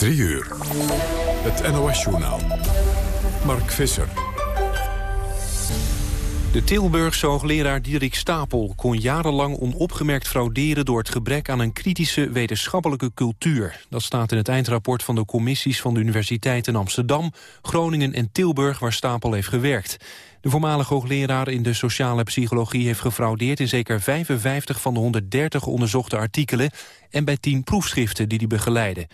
3 uur. Het NOS-journaal. Mark Visser. De Tilburgse hoogleraar Dierik Stapel kon jarenlang onopgemerkt frauderen door het gebrek aan een kritische wetenschappelijke cultuur. Dat staat in het eindrapport van de commissies van de universiteiten Amsterdam, Groningen en Tilburg waar Stapel heeft gewerkt. De voormalige hoogleraar in de sociale psychologie heeft gefraudeerd in zeker 55 van de 130 onderzochte artikelen en bij 10 proefschriften die hij begeleidde.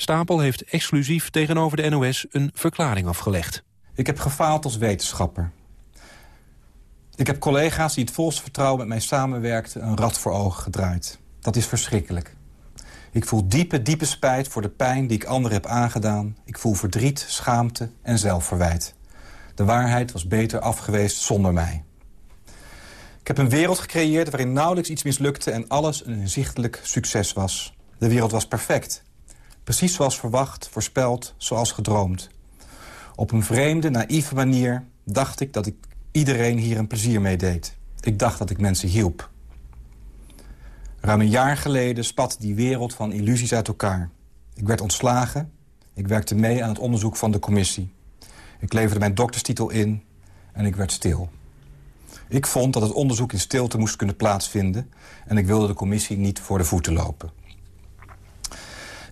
Stapel heeft exclusief tegenover de NOS een verklaring afgelegd. Ik heb gefaald als wetenschapper. Ik heb collega's die het volste vertrouwen met mij samenwerkten... een rad voor ogen gedraaid. Dat is verschrikkelijk. Ik voel diepe, diepe spijt voor de pijn die ik anderen heb aangedaan. Ik voel verdriet, schaamte en zelfverwijt. De waarheid was beter afgeweest zonder mij. Ik heb een wereld gecreëerd waarin nauwelijks iets mislukte... en alles een inzichtelijk succes was. De wereld was perfect. Precies zoals verwacht, voorspeld, zoals gedroomd. Op een vreemde, naïeve manier dacht ik dat ik iedereen hier een plezier mee deed. Ik dacht dat ik mensen hielp. Ruim een jaar geleden spat die wereld van illusies uit elkaar. Ik werd ontslagen. Ik werkte mee aan het onderzoek van de commissie. Ik leverde mijn dokterstitel in en ik werd stil. Ik vond dat het onderzoek in stilte moest kunnen plaatsvinden... en ik wilde de commissie niet voor de voeten lopen.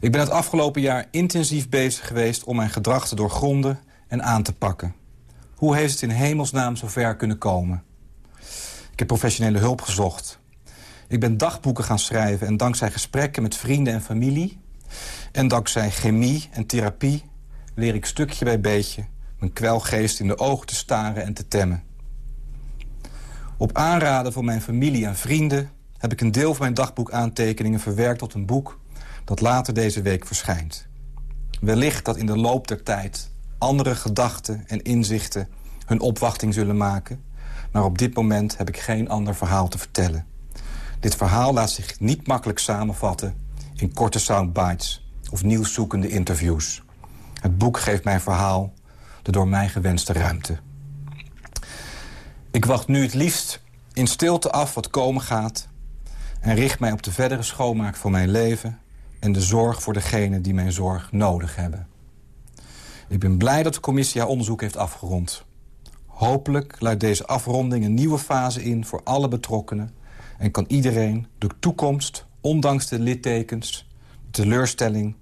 Ik ben het afgelopen jaar intensief bezig geweest om mijn gedrag te doorgronden en aan te pakken. Hoe heeft het in hemelsnaam zover kunnen komen? Ik heb professionele hulp gezocht. Ik ben dagboeken gaan schrijven en dankzij gesprekken met vrienden en familie... en dankzij chemie en therapie leer ik stukje bij beetje... mijn kwelgeest in de ogen te staren en te temmen. Op aanraden van mijn familie en vrienden... heb ik een deel van mijn dagboekaantekeningen verwerkt tot een boek... dat later deze week verschijnt. Wellicht dat in de loop der tijd andere gedachten en inzichten hun opwachting zullen maken. Maar op dit moment heb ik geen ander verhaal te vertellen. Dit verhaal laat zich niet makkelijk samenvatten in korte soundbites of nieuwszoekende interviews. Het boek geeft mijn verhaal de door mij gewenste ruimte. Ik wacht nu het liefst in stilte af wat komen gaat... en richt mij op de verdere schoonmaak van mijn leven... en de zorg voor degenen die mijn zorg nodig hebben. Ik ben blij dat de commissie haar onderzoek heeft afgerond. Hopelijk luidt deze afronding een nieuwe fase in voor alle betrokkenen... en kan iedereen de toekomst, ondanks de littekens, de teleurstelling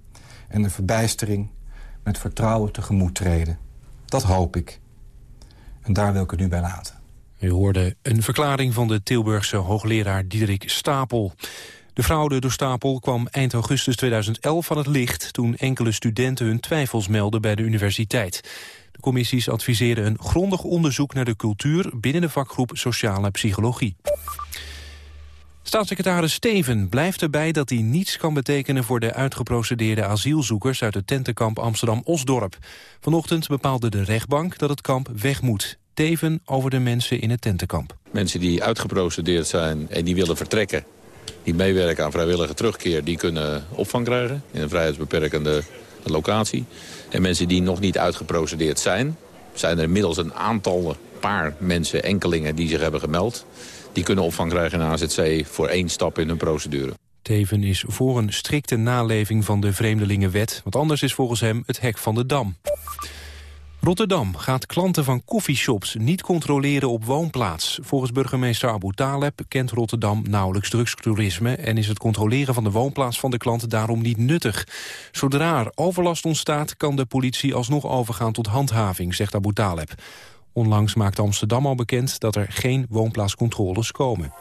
en de verbijstering... met vertrouwen tegemoet treden. Dat hoop ik. En daar wil ik het nu bij laten. U hoorde een verklaring van de Tilburgse hoogleraar Diederik Stapel. De fraude door Stapel kwam eind augustus 2011 aan het licht... toen enkele studenten hun twijfels meldden bij de universiteit. De commissies adviseren een grondig onderzoek naar de cultuur... binnen de vakgroep Sociale Psychologie. Staatssecretaris Steven blijft erbij dat hij niets kan betekenen... voor de uitgeprocedeerde asielzoekers uit het tentenkamp Amsterdam-Osdorp. Vanochtend bepaalde de rechtbank dat het kamp weg moet. Teven over de mensen in het tentenkamp. Mensen die uitgeprocedeerd zijn en die willen vertrekken die meewerken aan vrijwillige terugkeer... die kunnen opvang krijgen in een vrijheidsbeperkende locatie. En mensen die nog niet uitgeprocedeerd zijn... zijn er inmiddels een aantal, paar mensen, enkelingen die zich hebben gemeld... die kunnen opvang krijgen in AZC voor één stap in hun procedure. Teven is voor een strikte naleving van de Vreemdelingenwet... want anders is volgens hem het hek van de dam. Rotterdam gaat klanten van koffieshops niet controleren op woonplaats. Volgens burgemeester Abu Taleb kent Rotterdam nauwelijks drugstoerisme... en is het controleren van de woonplaats van de klant daarom niet nuttig. Zodra er overlast ontstaat, kan de politie alsnog overgaan tot handhaving, zegt Abu Taleb. Onlangs maakte Amsterdam al bekend dat er geen woonplaatscontroles komen.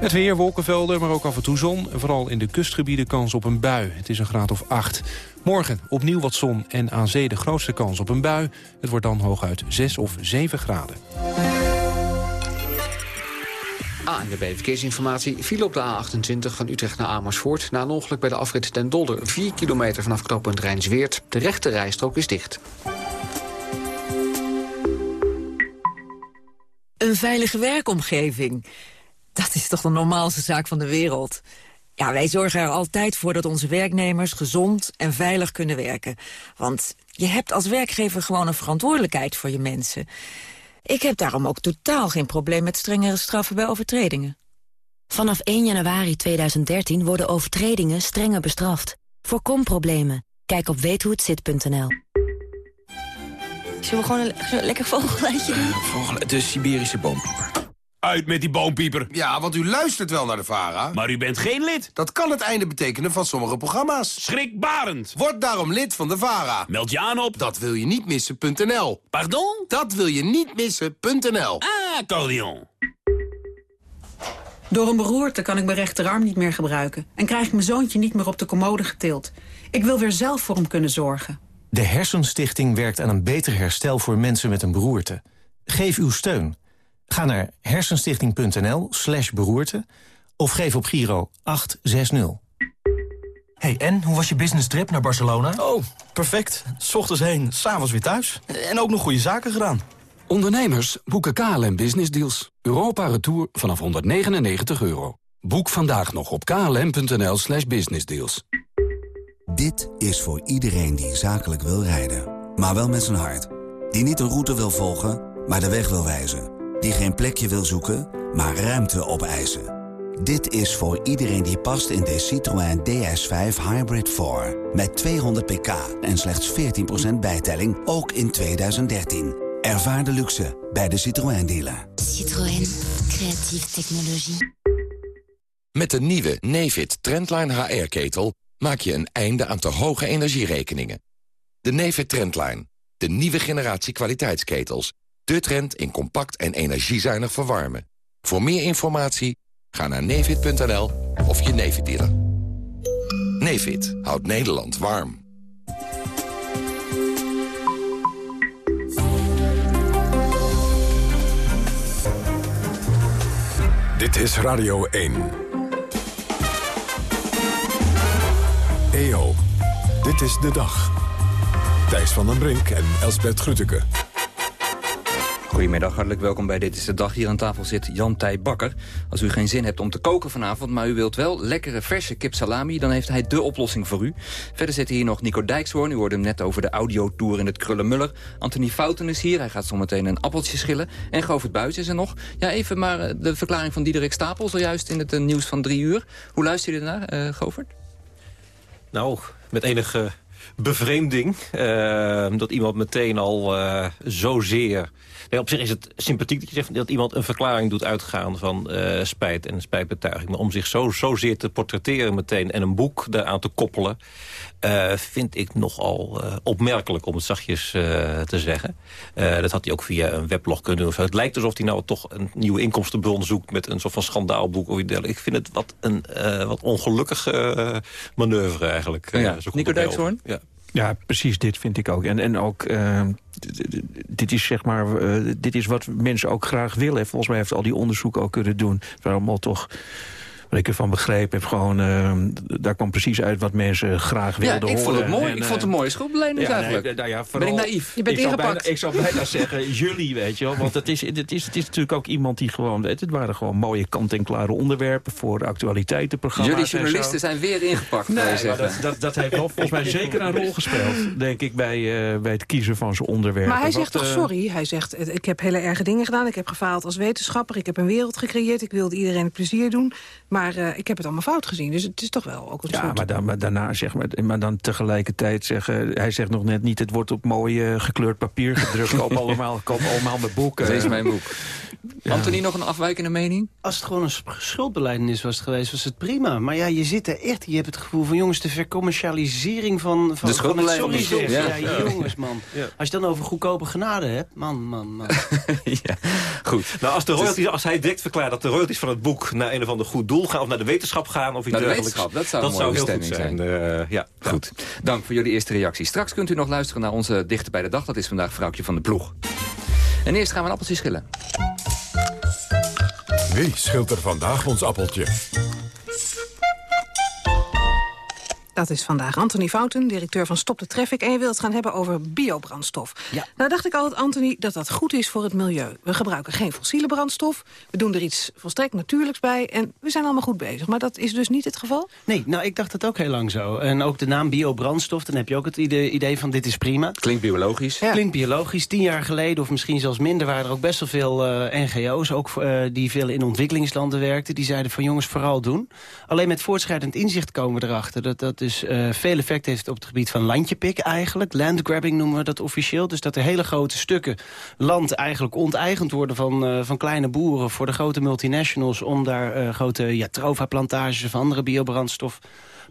Het weer, wolkenvelden, maar ook af en toe zon. Vooral in de kustgebieden kans op een bui. Het is een graad of 8. Morgen opnieuw wat zon en aan zee de grootste kans op een bui. Het wordt dan hooguit 6 of 7 graden. ANWB Verkeersinformatie viel op de A28 van Utrecht naar Amersfoort... na een ongeluk bij de afrit Den Dolder. 4 kilometer vanaf knooppunt Rijnsweert. De rechte rijstrook is dicht. Een veilige werkomgeving. Dat is toch de normaalste zaak van de wereld. Ja, wij zorgen er altijd voor dat onze werknemers gezond en veilig kunnen werken. Want je hebt als werkgever gewoon een verantwoordelijkheid voor je mensen. Ik heb daarom ook totaal geen probleem met strengere straffen bij overtredingen. Vanaf 1 januari 2013 worden overtredingen strenger bestraft. Voorkom problemen. Kijk op weethohetzit.nl. Zullen we gewoon een, lekker vogelgeluidje doen? Vogel, de Siberische boompieper. Uit met die boompieper. Ja, want u luistert wel naar de VARA. Maar u bent geen lid. Dat kan het einde betekenen van sommige programma's. Schrikbarend. Word daarom lid van de VARA. Meld je aan op... Dat wil je niet missen.nl. Pardon? Dat wil je niet missen.nl. Ah, accordeon. Door een beroerte kan ik mijn rechterarm niet meer gebruiken... en krijg ik mijn zoontje niet meer op de commode getild. Ik wil weer zelf voor hem kunnen zorgen. De Hersenstichting werkt aan een beter herstel voor mensen met een beroerte. Geef uw steun. Ga naar hersenstichting.nl slash beroerte... of geef op Giro 860. Hey, en hoe was je business trip naar Barcelona? Oh, perfect. S ochtends heen, s'avonds weer thuis. En ook nog goede zaken gedaan. Ondernemers boeken KLM Business Deals. Europa Retour vanaf 199 euro. Boek vandaag nog op klm.nl slash businessdeals. Dit is voor iedereen die zakelijk wil rijden. Maar wel met zijn hart. Die niet een route wil volgen, maar de weg wil wijzen. Die geen plekje wil zoeken, maar ruimte opeisen. Dit is voor iedereen die past in de Citroën DS5 Hybrid 4. Met 200 pk en slechts 14% bijtelling, ook in 2013. Ervaar de luxe bij de Citroën dealer. Citroën, creatieve technologie. Met de nieuwe Nefit Trendline HR-ketel maak je een einde aan te hoge energierekeningen. De Nefit Trendline, de nieuwe generatie kwaliteitsketels. De trend in compact en energiezuinig verwarmen. Voor meer informatie ga naar nefit.nl of je Nefit dealer. Houdt Nederland warm. Dit is Radio 1. EO, dit is de dag. Thijs van den Brink en Elsbert Grütke. Goedemiddag, hartelijk welkom bij Dit is de Dag. Hier aan tafel zit Jan Tij Bakker. Als u geen zin hebt om te koken vanavond, maar u wilt wel lekkere verse kip salami... dan heeft hij de oplossing voor u. Verder zit hier nog Nico Dijkshoorn. U hoorde hem net over de audiotour in het Krullenmuller. Anthony Fouten is hier. Hij gaat zometeen een appeltje schillen. En Govert Buis is er nog. Ja, even maar eh, de verklaring van Diederik Stapel... zojuist in het eh, nieuws van drie uur. Hoe luister je ernaar, uh, Govert? Nou, met enige bevreemding. Uh, dat iemand meteen al uh, zozeer... Nee, op zich is het sympathiek dat je zegt dat iemand een verklaring doet uitgaan van uh, spijt en spijtbetuiging. Maar om zich zo, zozeer te portretteren meteen en een boek daaraan te koppelen... vind ik nogal opmerkelijk, om het zachtjes te zeggen. dat had hij ook via een weblog kunnen doen. Het lijkt alsof hij nou toch een nieuwe inkomstenbron zoekt... met een soort van schandaalboek of iets dergelijks. Ik vind het wat een wat ongelukkige manoeuvre eigenlijk. Ja, Nico Dijkshoorn? Ja. Precies, dit vind ik ook. En, en ook, uh, dit is zeg maar, uh, dit is wat mensen ook graag willen. Volgens mij heeft al die onderzoek ook kunnen doen. Waren allemaal toch wat ik ervan begrepen heb, gewoon, uh, daar kwam precies uit wat mensen graag wilden horen. Ja, ik vond het mooi. En, ik vond het een mooie schoolbeleiding ja, eigenlijk. Nee, nou ja, vooral, ben ik naïef? Je bent ik ingepakt. Zou bijna, ik zou bijna zeggen, jullie, weet je wel. Want het is, het, is, het is natuurlijk ook iemand die gewoon... Het waren gewoon mooie kant-en-klare onderwerpen voor actualiteitenprogramma's. Jullie journalisten zijn weer ingepakt, nee, je dat, dat, dat, heeft wel volgens mij zeker een rol gespeeld, denk ik, bij, uh, bij het kiezen van zijn onderwerpen. Maar hij zegt Wat, toch uh, sorry? Hij zegt, ik heb hele erge dingen gedaan. Ik heb gefaald als wetenschapper. Ik heb een wereld gecreëerd. Ik wilde iedereen plezier doen. Maar uh, ik heb het allemaal fout gezien. Dus het is toch wel ook een ja, soort... maar, dan, maar daarna zeg maar, maar dan tegelijkertijd zeggen... hij zegt nog net niet, het wordt op mooi uh, gekleurd papier gedrukt. koop allemaal, koop allemaal mijn boek. Dit is mijn boek. Ja. Anthony, nog een afwijkende mening? Als het gewoon een schuldbeleidenis was geweest, was het prima. Maar ja, je zit er echt, je hebt het gevoel van... jongens, de vercommercialisering van, van, de van het sorry zeggen. Ja, ja, ja, jongens, man. Ja. Als je dan over goedkope genade hebt, man, man, man. ja, goed. Nou, als, de royalties, als hij direct verklaart dat de royalties van het boek... naar een of ander goed doel gaan, of naar de wetenschap gaan... of iets naar de dergelijks. wetenschap, dat zou, dat een zou mooie heel goed zijn. zijn. Uh, ja. Goed, dank voor jullie eerste reactie. Straks kunt u nog luisteren naar onze dichter bij de dag. Dat is vandaag vrouwtje van de ploeg. En eerst gaan we een appeltje schillen. Wie schilt er vandaag ons appeltje? Dat is vandaag Anthony Fouten, directeur van Stop de Traffic. En je wilt het gaan hebben over biobrandstof. Ja. Nou dacht ik altijd, Anthony, dat dat goed is voor het milieu. We gebruiken geen fossiele brandstof. We doen er iets volstrekt natuurlijks bij. En we zijn allemaal goed bezig. Maar dat is dus niet het geval? Nee, nou ik dacht dat ook heel lang zo. En ook de naam biobrandstof, dan heb je ook het idee, idee van dit is prima. Klinkt biologisch. Ja. Klinkt biologisch. Tien jaar geleden, of misschien zelfs minder... waren er ook best wel veel uh, NGO's, ook uh, die veel in ontwikkelingslanden werkten. Die zeiden van jongens, vooral doen. Alleen met voortschrijdend inzicht komen we erachter. Dat, dat is dus eh, veel effect heeft op het gebied van landjepik eigenlijk. Landgrabbing noemen we dat officieel. Dus dat er hele grote stukken land eigenlijk onteigend worden van, eh, van kleine boeren... voor de grote multinationals om daar eh, grote ja, plantages of andere biobrandstof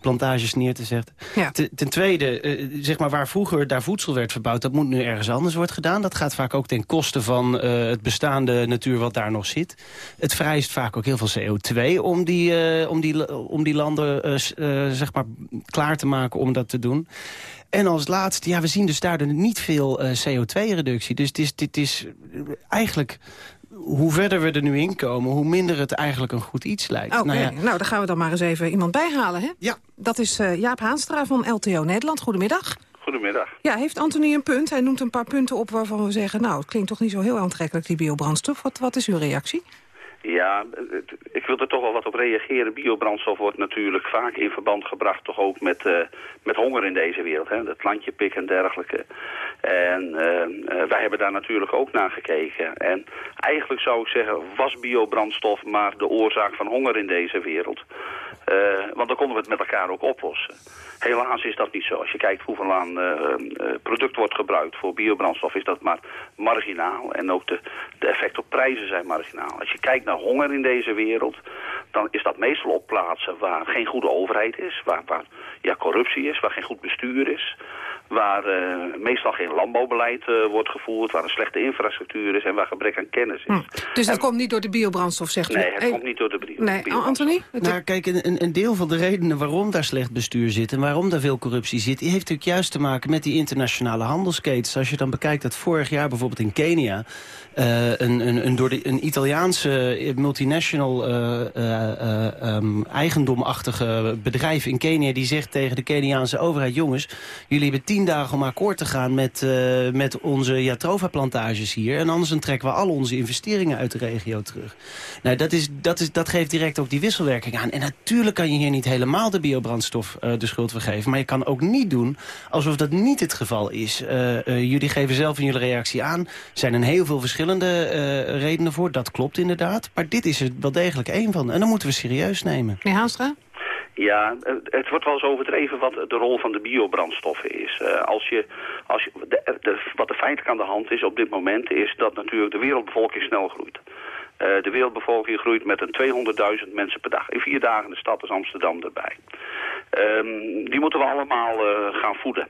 plantages neer te zetten. Ten, ten, tweede, eh, zeg maar waar vroeger daar voedsel werd verbouwd... dat moet nu ergens anders worden gedaan. Dat gaat vaak ook ten koste van eh, het bestaande natuur wat daar nog zit. Het vereist vaak ook heel veel CO2 om die, eh, om die, om die landen zeg maar klaar te maken om dat te doen. En als laatste, ja, we zien dus daar niet veel CO2-reductie. Dus dit is, dit is eigenlijk hoe verder we er nu in komen, hoe minder het eigenlijk een goed iets lijkt. Oké, nou, ja. nou, dan gaan we dan maar eens even iemand bijhalen, hè? Ja. Dat is uh, Jaap Haanstra van LTO Nederland. Goedemiddag. Goedemiddag. Ja, heeft Anthony een punt? Hij noemt een paar punten op waarvan we zeggen... nou, het klinkt toch niet zo heel aantrekkelijk, die biobrandstof. Wat, wat is uw reactie? Ja, ik wil er toch wel wat op reageren. Biobrandstof wordt natuurlijk vaak in verband gebracht... toch ook met, uh, met honger in deze wereld. Hè? Het landje pik en dergelijke. En uh, wij hebben daar natuurlijk ook naar gekeken. En eigenlijk zou ik zeggen, was biobrandstof maar de oorzaak van honger in deze wereld. Want dan konden we het met elkaar ook oplossen. Helaas is dat niet zo. Als je kijkt hoeveel aan product wordt gebruikt voor biobrandstof... is dat maar marginaal. En ook de, de effecten op prijzen zijn marginaal. Als je kijkt naar honger in deze wereld... dan is dat meestal op plaatsen waar geen goede overheid is... waar, waar ja, corruptie is, waar geen goed bestuur is waar uh, meestal geen landbouwbeleid uh, wordt gevoerd, waar een slechte infrastructuur is en waar gebrek aan kennis is. Hm. Dus dat en, komt niet door de biobrandstof, zegt u? Nee, het komt niet door de bio nee, Anthony? Nou, kijk, een, een, deel van de redenen waarom daar slecht bestuur zit en waarom daar veel corruptie zit, heeft natuurlijk juist te maken met die internationale handelsketens. Als je dan bekijkt dat vorig jaar bijvoorbeeld in Kenia uh, een, een, een, door de, een Italiaanse multinational um, eigendomachtige bedrijf in Kenia, die zegt tegen de Keniaanse overheid, jongens, jullie hebben tien dagen om akkoord te gaan met, uh, met onze Jatrova-plantages hier. En anders dan trekken we al onze investeringen uit de regio terug. Nou, dat, is, dat, is, dat geeft direct ook die wisselwerking aan. En natuurlijk kan je hier niet helemaal de biobrandstof uh, de schuld vergeven. Maar je kan ook niet doen alsof dat niet het geval is. Uh, jullie geven zelf in jullie reactie aan. Er zijn een heel veel verschillende redenen voor. Dat klopt inderdaad. Maar dit is er wel degelijk één van. En dan moeten we serieus nemen. Meneer Haanstra? Ja, het wordt wel eens overdreven wat de rol van de biobrandstoffen is. Uh, als je, als je, de, de, wat er feitelijk aan de hand is op dit moment is dat natuurlijk de wereldbevolking snel groeit. Uh, de wereldbevolking groeit met een 200.000 mensen per dag. In vier dagen de stad is Amsterdam erbij. Um, die moeten we allemaal uh, gaan voeden.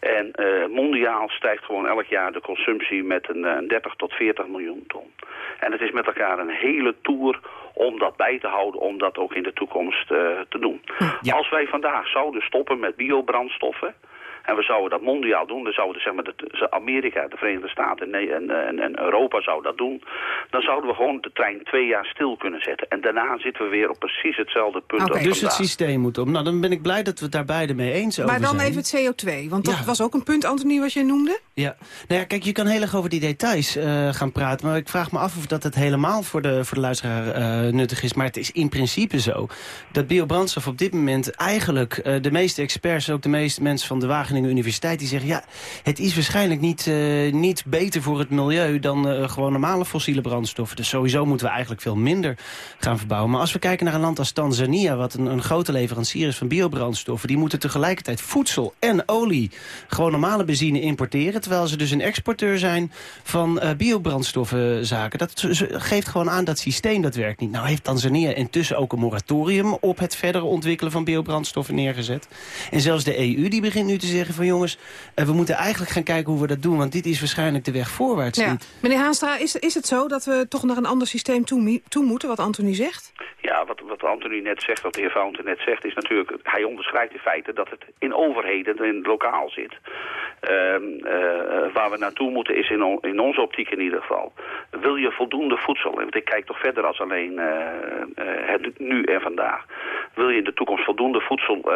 En uh, mondiaal stijgt gewoon elk jaar de consumptie met een, een 30 tot 40 miljoen ton. En het is met elkaar een hele tour om dat bij te houden, om dat ook in de toekomst uh, te doen. Ja. Als wij vandaag zouden stoppen met biobrandstoffen... En we zouden dat mondiaal doen. Dan zouden zeg maar, de, Amerika, de Verenigde Staten en, en, en Europa zou dat doen. Dan zouden we gewoon de trein twee jaar stil kunnen zetten. En daarna zitten we weer op precies hetzelfde punt. Okay. Dus het systeem moet om. Nou, dan ben ik blij dat we het daar beide mee eens maar over zijn. Maar dan even het CO2. Want dat ja. was ook een punt, Anthony, wat jij noemde. Ja. Nou ja, kijk, je kan heel erg over die details uh, gaan praten. Maar ik vraag me af of dat het helemaal voor de, voor de luisteraar uh, nuttig is. Maar het is in principe zo dat biobrandstof op dit moment eigenlijk uh, de meeste experts, ook de meeste mensen van de Wageningen Universiteit, die zeggen ja, het is waarschijnlijk niet, uh, niet beter voor het milieu dan uh, gewoon normale fossiele brandstoffen. Dus sowieso moeten we eigenlijk veel minder gaan verbouwen. Maar als we kijken naar een land als Tanzania, wat een, een grote leverancier is van biobrandstoffen, die moeten tegelijkertijd voedsel en olie, gewoon normale benzine importeren, terwijl ze dus een exporteur zijn van uh, biobrandstoffenzaken. Dat geeft gewoon aan dat systeem dat werkt niet. Nou heeft Tanzania intussen ook een moratorium op het verdere ontwikkelen van biobrandstoffen neergezet. En zelfs de EU die begint nu te zeggen van jongens, uh, we moeten eigenlijk gaan kijken hoe we dat doen, want dit is waarschijnlijk de weg voorwaarts ja. niet. Meneer Haanstra, is, is het zo dat we toch naar een ander systeem toe, toe moeten, wat Anthony zegt? Ja, wat, wat Anthony net zegt, wat de heer Fountain net zegt, is natuurlijk, hij onderschrijft in feite dat het in overheden, in lokaal zit. Uh, uh, waar we naartoe moeten is in, on, in onze optiek in ieder geval. Wil je voldoende voedsel, want ik kijk toch verder als alleen uh, het nu en vandaag. Wil je in de toekomst voldoende voedsel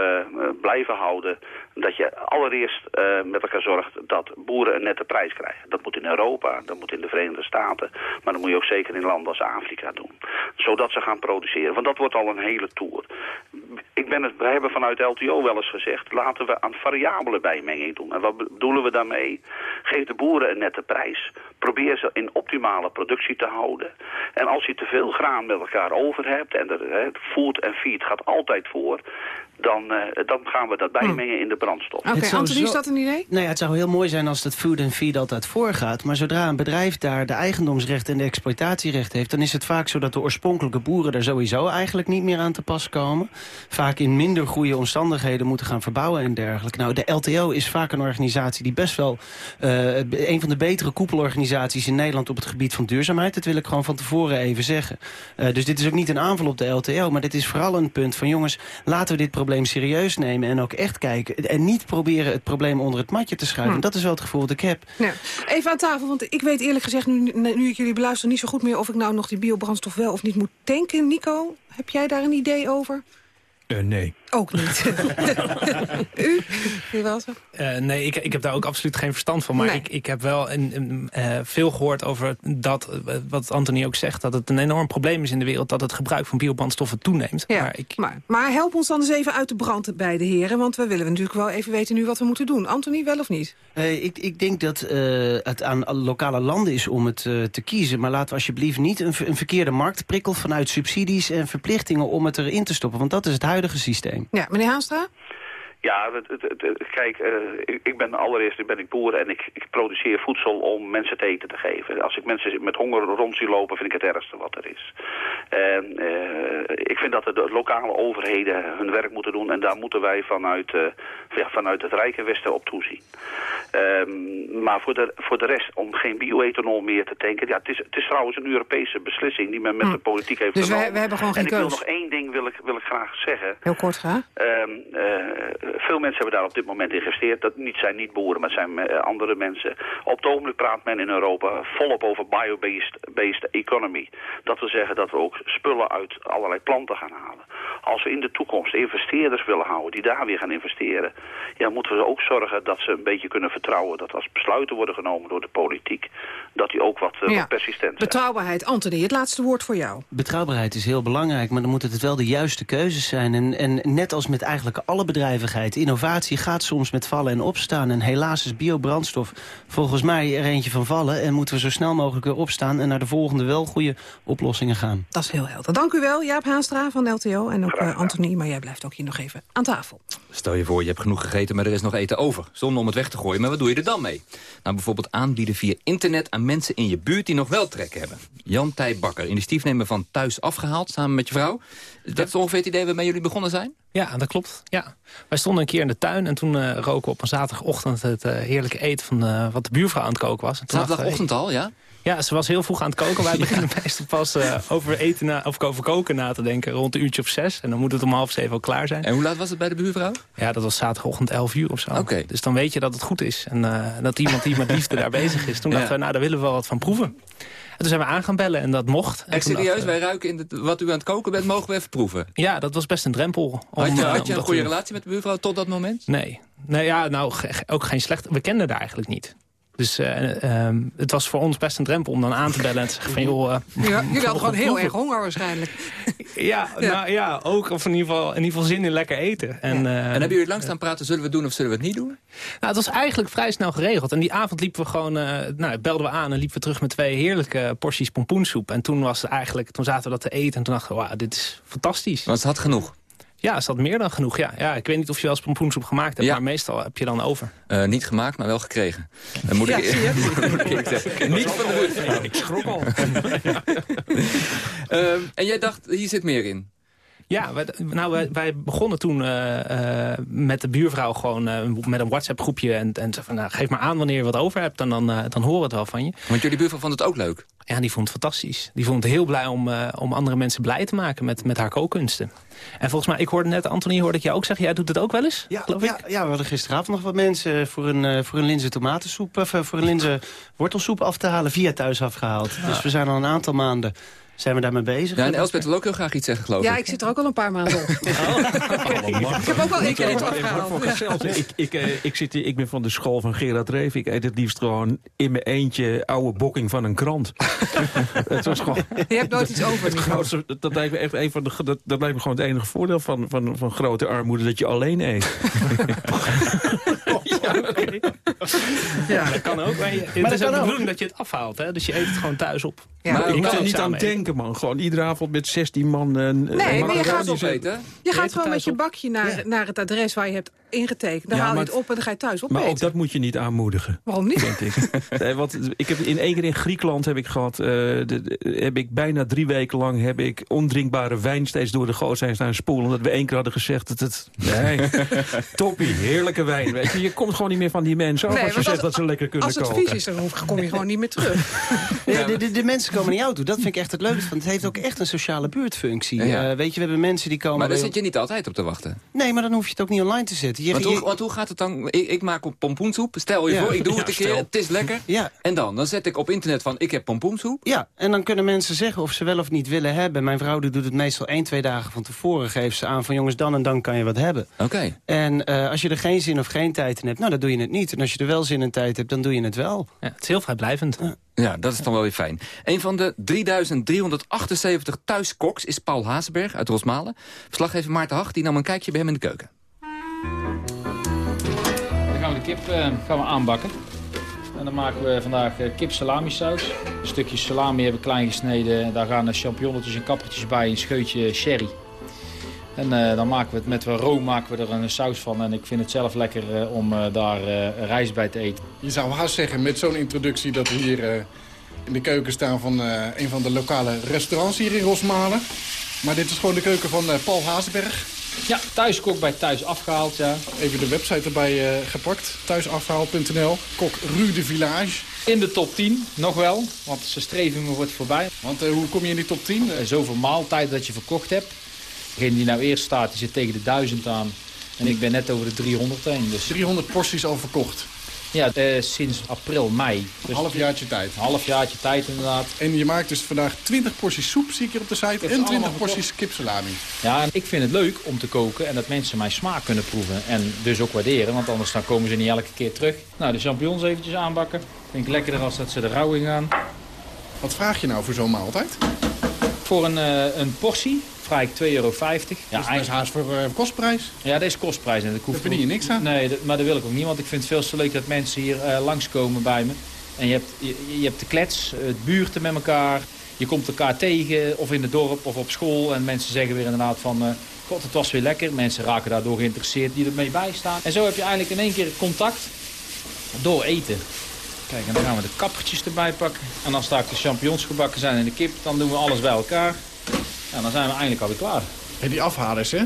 blijven houden, dat je allereerst met elkaar zorgt dat boeren een nette prijs krijgen. Dat moet in Europa, dat moet in de Verenigde Staten, maar dat moet je ook zeker in landen als Afrika doen. Zodat ze gaan produceren, want dat wordt al een hele tour. Ik ben het, we hebben vanuit LTO wel eens gezegd, laten we aan variabele bijmenging doen. En wat bedoelen we daarmee? Geef de boeren een nette prijs. Probeer ze in optimale productie te houden. En als je te veel graan met elkaar over hebt, en er, he, food en feed gaat altijd voor, dan, eh, dan gaan we dat bijmengen in de brandstof. Oké, Anthony, is dat een idee? Nou ja, het zou heel mooi zijn als dat food and feed altijd voorgaat. Maar zodra een bedrijf daar de eigendomsrecht en de exploitatierecht heeft... dan is het vaak zo dat de oorspronkelijke boeren er sowieso eigenlijk niet meer aan te pas komen. Vaak in minder goede omstandigheden moeten gaan verbouwen en dergelijke. Nou, de LTO is vaak een organisatie die best wel... eh, een van de betere koepelorganisaties in Nederland op het gebied van duurzaamheid. Dat wil ik gewoon van tevoren even zeggen. Eh, dus dit is ook niet een aanval op de LTO, maar dit is vooral een punt van... jongens, laten we dit probleem serieus nemen en ook echt kijken. En niet proberen het probleem onder het matje te schuiven. Hm. Dat is wel het gevoel dat ik heb. Ja. Even aan tafel, want ik weet eerlijk gezegd... Nu, nu ik jullie beluister niet zo goed meer... of ik nou nog die biobrandstof wel of niet moet tanken. Nico, heb jij daar een idee over? Eh, nee. Ook niet. U? Wie was er? Eh, nee, ik, ik heb daar ook absoluut geen verstand van. Maar Nee. ik, ik heb wel een, een, eh, veel gehoord over dat, eh, wat Anthony ook zegt... dat het een enorm probleem is in de wereld... dat het gebruik van biobrandstoffen toeneemt. Ja, Maar ik, maar, maar help ons dan eens even uit de brand bij de heren... want we willen natuurlijk wel even weten nu wat we moeten doen. Anthony, wel of niet? Eh, ik, ik denk dat eh, het aan lokale landen is om het te kiezen. Maar laten we alsjeblieft niet een, een verkeerde marktprikkel... vanuit subsidies en verplichtingen om het erin te stoppen. Want dat is het huidige systeem. Ja, meneer Haanstra? Ja, het, het, het- kijk, eh, ik, ik ben allereerst ben ik boer en ik, ik produceer voedsel om mensen te eten te geven. Als ik mensen met honger rond zie lopen, vind ik het ergste wat er is. En eh, ik vind dat de, de lokale overheden hun werk moeten doen en daar moeten wij vanuit, eh, vanuit het Rijke Westen op toezien. Ehm, maar voor de, voor de rest, om geen bioethanol meer te tanken, ja, het, is, het is trouwens een Europese beslissing die men met Hm. de politiek heeft Dus wij- genomen. wij hebben gewoon geen en ik wil keus. nog één ding wil ik, wil ik graag zeggen. Heel kort graag. Ehm, eh, veel mensen hebben daar op dit moment in geïnvesteerd. Dat niet zijn niet boeren, maar zijn eh, andere mensen. Op het ogenblik praat men in Europa volop over bio-based based economy. Dat wil zeggen dat we ook spullen uit allerlei planten gaan halen. Als we in de toekomst investeerders willen houden die daar weer gaan investeren... ja, moeten we ook zorgen dat ze een beetje kunnen vertrouwen... dat als besluiten worden genomen door de politiek... dat die ook wat, Ja. wat persistent zijn. Betrouwbaarheid. Anthony, het laatste woord voor jou. Betrouwbaarheid is heel belangrijk, maar dan moeten het wel de juiste keuzes zijn. En, en net als met eigenlijk alle bedrijvigheid, innovatie gaat soms met vallen en opstaan. En helaas is biobrandstof volgens mij er eentje van vallen. En moeten we zo snel mogelijk weer opstaan en naar de volgende wel goede oplossingen gaan. Dat is heel helder. Dank u wel, Jaap Haanstra van LTO. En ook eh, Anthony, maar jij blijft ook hier nog even aan tafel. Stel je voor, je hebt genoeg gegeten, maar er is nog eten over. Zonder om het weg te gooien, maar wat doe je er dan mee? Nou, bijvoorbeeld aanbieden via internet aan mensen in je buurt die nog wel trek hebben. Jan Tij Bakker, initiatiefnemer van Thuis Afgehaald, samen met je vrouw. Dat is ongeveer het idee waarmee jullie begonnen zijn? Ja, dat klopt. Ja. Wij stonden een keer in de tuin en toen eh, roken we op een zaterdagochtend... het eh, heerlijke eten van eh, wat de buurvrouw aan het koken was. En toen Zaterdagochtend al, ja? Ja, ze was heel vroeg aan het koken. Wij beginnen meestal pas eh, over, eten na, of over koken na te denken rond een uurtje of zes. En dan moet het om half zeven al klaar zijn. En hoe laat was het bij de buurvrouw? Ja, dat was zaterdagochtend 11 uur of zo. Dus dan weet je dat het goed is. En eh, dat iemand die met liefde daar bezig is. Toen Ja. dachten we, nou, daar willen we wel wat van proeven. En toen zijn we aan gaan bellen en dat mocht. En Echt serieus, wij ruiken in de, wat u aan het koken bent, mogen we even proeven. Ja, dat was best een drempel. om, Had je, eh, had om je een goede relatie met de buurvrouw tot dat moment? Nee. nee ja, nou, ook geen slecht. We kenden haar eigenlijk niet. Dus eh, ehm, het was voor ons best een drempel om dan aan te bellen en te zeggen van... joh, eh, Ja, jullie hadden gewoon heel erg honger waarschijnlijk. Ja, Nou, ja, ook. Of in ieder, geval, in ieder geval zin in lekker eten. En, eh, En hebben jullie lang staan praten, zullen we het doen of zullen we het niet doen? Nou, het was eigenlijk vrij snel geregeld. En die avond liepen we gewoon, eh, nou, belden we aan en liepen we terug met twee heerlijke porties pompoensoep. En toen was het eigenlijk, toen zaten we dat te eten en toen dachten we, wauw, dit is fantastisch. Want het had genoeg? Ja, ze had meer dan genoeg. Ja, ja, ik weet niet of je wel eens pompoensoep gemaakt hebt, Ja. maar meestal heb je dan over. Eh, niet gemaakt, maar wel gekregen. Dan moet Ja, ik, zie je? Niet van de. Ik schrok al. Ehm, en jij dacht, hier zit meer in? Ja, wij, nou, wij, wij begonnen toen eh, eh, met de buurvrouw gewoon eh, met een WhatsApp-groepje. En, en ze van, nou, geef maar aan wanneer je wat over hebt en dan, dan horen we het wel van je. Want jullie buurvrouw vond het ook leuk? Ja, die vond het fantastisch. Die vond het heel blij om, eh, om andere mensen blij te maken met, met haar kookkunsten. En volgens mij, ik hoorde net, Anthony, hoorde ik jou ook zeggen... jij doet het ook wel eens, Ja, geloof ik? ja, ja, we hadden gisteravond nog wat mensen voor een, voor een linzen tomatensoep... of voor een linzen wortelsoep af te halen, via thuis afgehaald. Dus we zijn al een aantal maanden zijn we daarmee bezig. Ja, en Elspeth wil ook heel graag iets zeggen, geloof Ja, ik. ik zit er ook al een paar maanden op. Ik heb ook wel één keer afgehaald. Ik, ik, eh, ik, ik ben van de school van Gerard Reef. Ik eet het liefst gewoon in mijn eentje oude bokking van een krant. het was gewoon, Je hebt nooit iets over, grootste, dat lijkt me echt een van de, dat, dat lijkt me gewoon het enige voordeel van, van, van grote armoede, dat je alleen eet. Ja, dat kan ook. Maar je- het is ook de bedoeling dat je het afhaalt. Hè? Dus je eet het gewoon thuis op. Ja. Maar Maar ik kan er niet aan samen man. Gewoon iedere avond met 16 man. Uh, Nee, maar je gaat, op je gaat gewoon met je bakje naar, naar het adres waar je hebt ingetekend. Dan Ja, haal je maar het op en dan ga je thuis Maar opeten. ook dat moet je niet aanmoedigen. Waarom niet? Vind ik. nee, want ik heb in één keer in Griekenland heb ik gehad, eh, de, de- heb ik bijna drie weken lang heb ik ondrinkbare wijn steeds door de goot zijn staan spoelen. Omdat we één keer hadden gezegd dat het, nee, toppie, heerlijke wijn. Weet je. je komt gewoon niet meer van die mensen Nee, als je zegt dat ze lekker kunnen Als het koken. vies is, dan kom je gewoon niet meer terug. Ja, de, de, de mensen komen naar jou toe. Dat vind ik echt het het heeft ook echt een sociale buurtfunctie. Ja. Eh, weet je, we hebben mensen die komen... Maar daar zit je niet altijd op te wachten. Nee, maar dan hoef je het ook niet online te zetten. Je, Want je- hoe, want hoe gaat het dan? Ik, ik maak op pompoensoep. Stel je Ja. voor, ik doe Ja, het een keer. Het is lekker. Ja. En dan? Dan zet ik op internet van ik heb pompoensoep. Ja, en dan kunnen mensen zeggen of ze wel of niet willen hebben. Mijn vrouw die doet het meestal één, twee dagen van tevoren. Geeft ze aan van jongens, dan en dan kan je wat hebben. Oké. En eh, als je er geen zin of geen tijd in hebt, nou dan doe je het niet. En als je er wel zin en tijd hebt, dan doe je het wel. Ja, het is heel vrijblijvend. Ja, dat is dan wel weer fijn. Een van de 3378 thuiskoks is Paul Hazenberg uit Rosmalen. Verslaggever Maarten Hag die nam een kijkje bij hem in de keuken. Dan gaan we de kip eh, gaan we aanbakken. En dan maken we vandaag eh, kip salami saus. Een stukje salami hebben we klein gesneden. Daar gaan de champignonnetjes en kappertjes bij, een scheutje sherry. En eh, dan maken we het met wat room maken we er een saus van. En ik vind het zelf lekker om daar rijst bij te eten. Je zou haast zeggen met zo'n introductie dat we hier eh, in de keuken staan van eh, een van de lokale restaurants hier in Rosmalen. Maar dit is gewoon de keuken van eh, Paul Hazenberg. Ja, thuiskok bij Thuis Afgehaald, ja. Even de website erbij eh, gepakt, thuisafhaal.nl. Kok Rue de Village. In de top 10, nog wel. Want ze streven me wordt voorbij. Want hoe kom je in die top 10? Eh, zoveel maaltijden dat je verkocht hebt. Degene die nou eerst staat, die zit tegen de 1000 aan. En ik ben net over de 300 heen. Dus... 300 porties al verkocht. Ja, eh, sinds april, mei. Dus Een halfjaartje tijd. Een halfjaartje tijd inderdaad. En je maakt dus vandaag 20 porties soep, zie ik hier op de site. En allemaal 20 verkocht. porties kipsalami. Ja, en ik vind het leuk om te koken en dat mensen mijn smaak kunnen proeven. En dus ook waarderen, want anders dan komen ze niet elke keer terug. Nou, de champignons eventjes aanbakken. Vind ik lekkerder als dat ze er rauw in gaan. Wat vraag je nou voor zo'n maaltijd? Voor een, eh, een portie vraag ik 2,50 euro. Ja, dat is haast voor eh, kostprijs. Ja, deze kostprijs. En hoef Daar verdien je niks aan. Nee, dat- maar dat wil ik ook niet, want ik vind het veel te leuk dat mensen hier eh, langskomen bij me. En je hebt, je, je hebt de klets, het buurten met elkaar. Je komt elkaar tegen, of in het dorp of op school. En mensen zeggen weer inderdaad van, eh, god, het was weer lekker. Mensen raken daardoor geïnteresseerd die ermee bijstaan. En zo heb je eigenlijk in één keer contact door eten. Kijk, en dan gaan we de kappertjes erbij pakken. En als daar de champignons gebakken zijn en de kip, dan doen we alles bij elkaar. En dan zijn we eindelijk alweer klaar. En die afhalers, hè?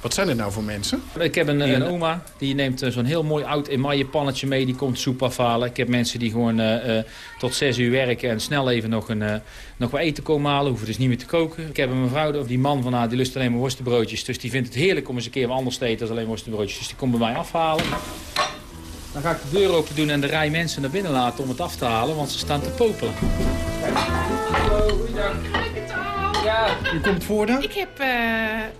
Wat zijn dit nou voor mensen? Ik heb een, een oma, die neemt eh, zo'n heel mooi oud emaille pannetje mee. Die komt soep afhalen. Ik heb mensen die gewoon eh, eh, tot zes uur werken en snel even nog, een, eh, nog wat eten komen halen. Hoeven dus niet meer te koken. Ik heb een mevrouw, of die man van haar, die lust alleen maar worstenbroodjes. Dus die vindt het heerlijk om eens een keer wat anders te eten dan alleen worstenbroodjes. Dus die komt bij mij afhalen. Dan ga ik de deur open doen en de rij mensen naar binnen laten om het af te halen, want ze staan te popelen. Hallo, goeiedag. Ja, u komt voor dan? Ik heb eh,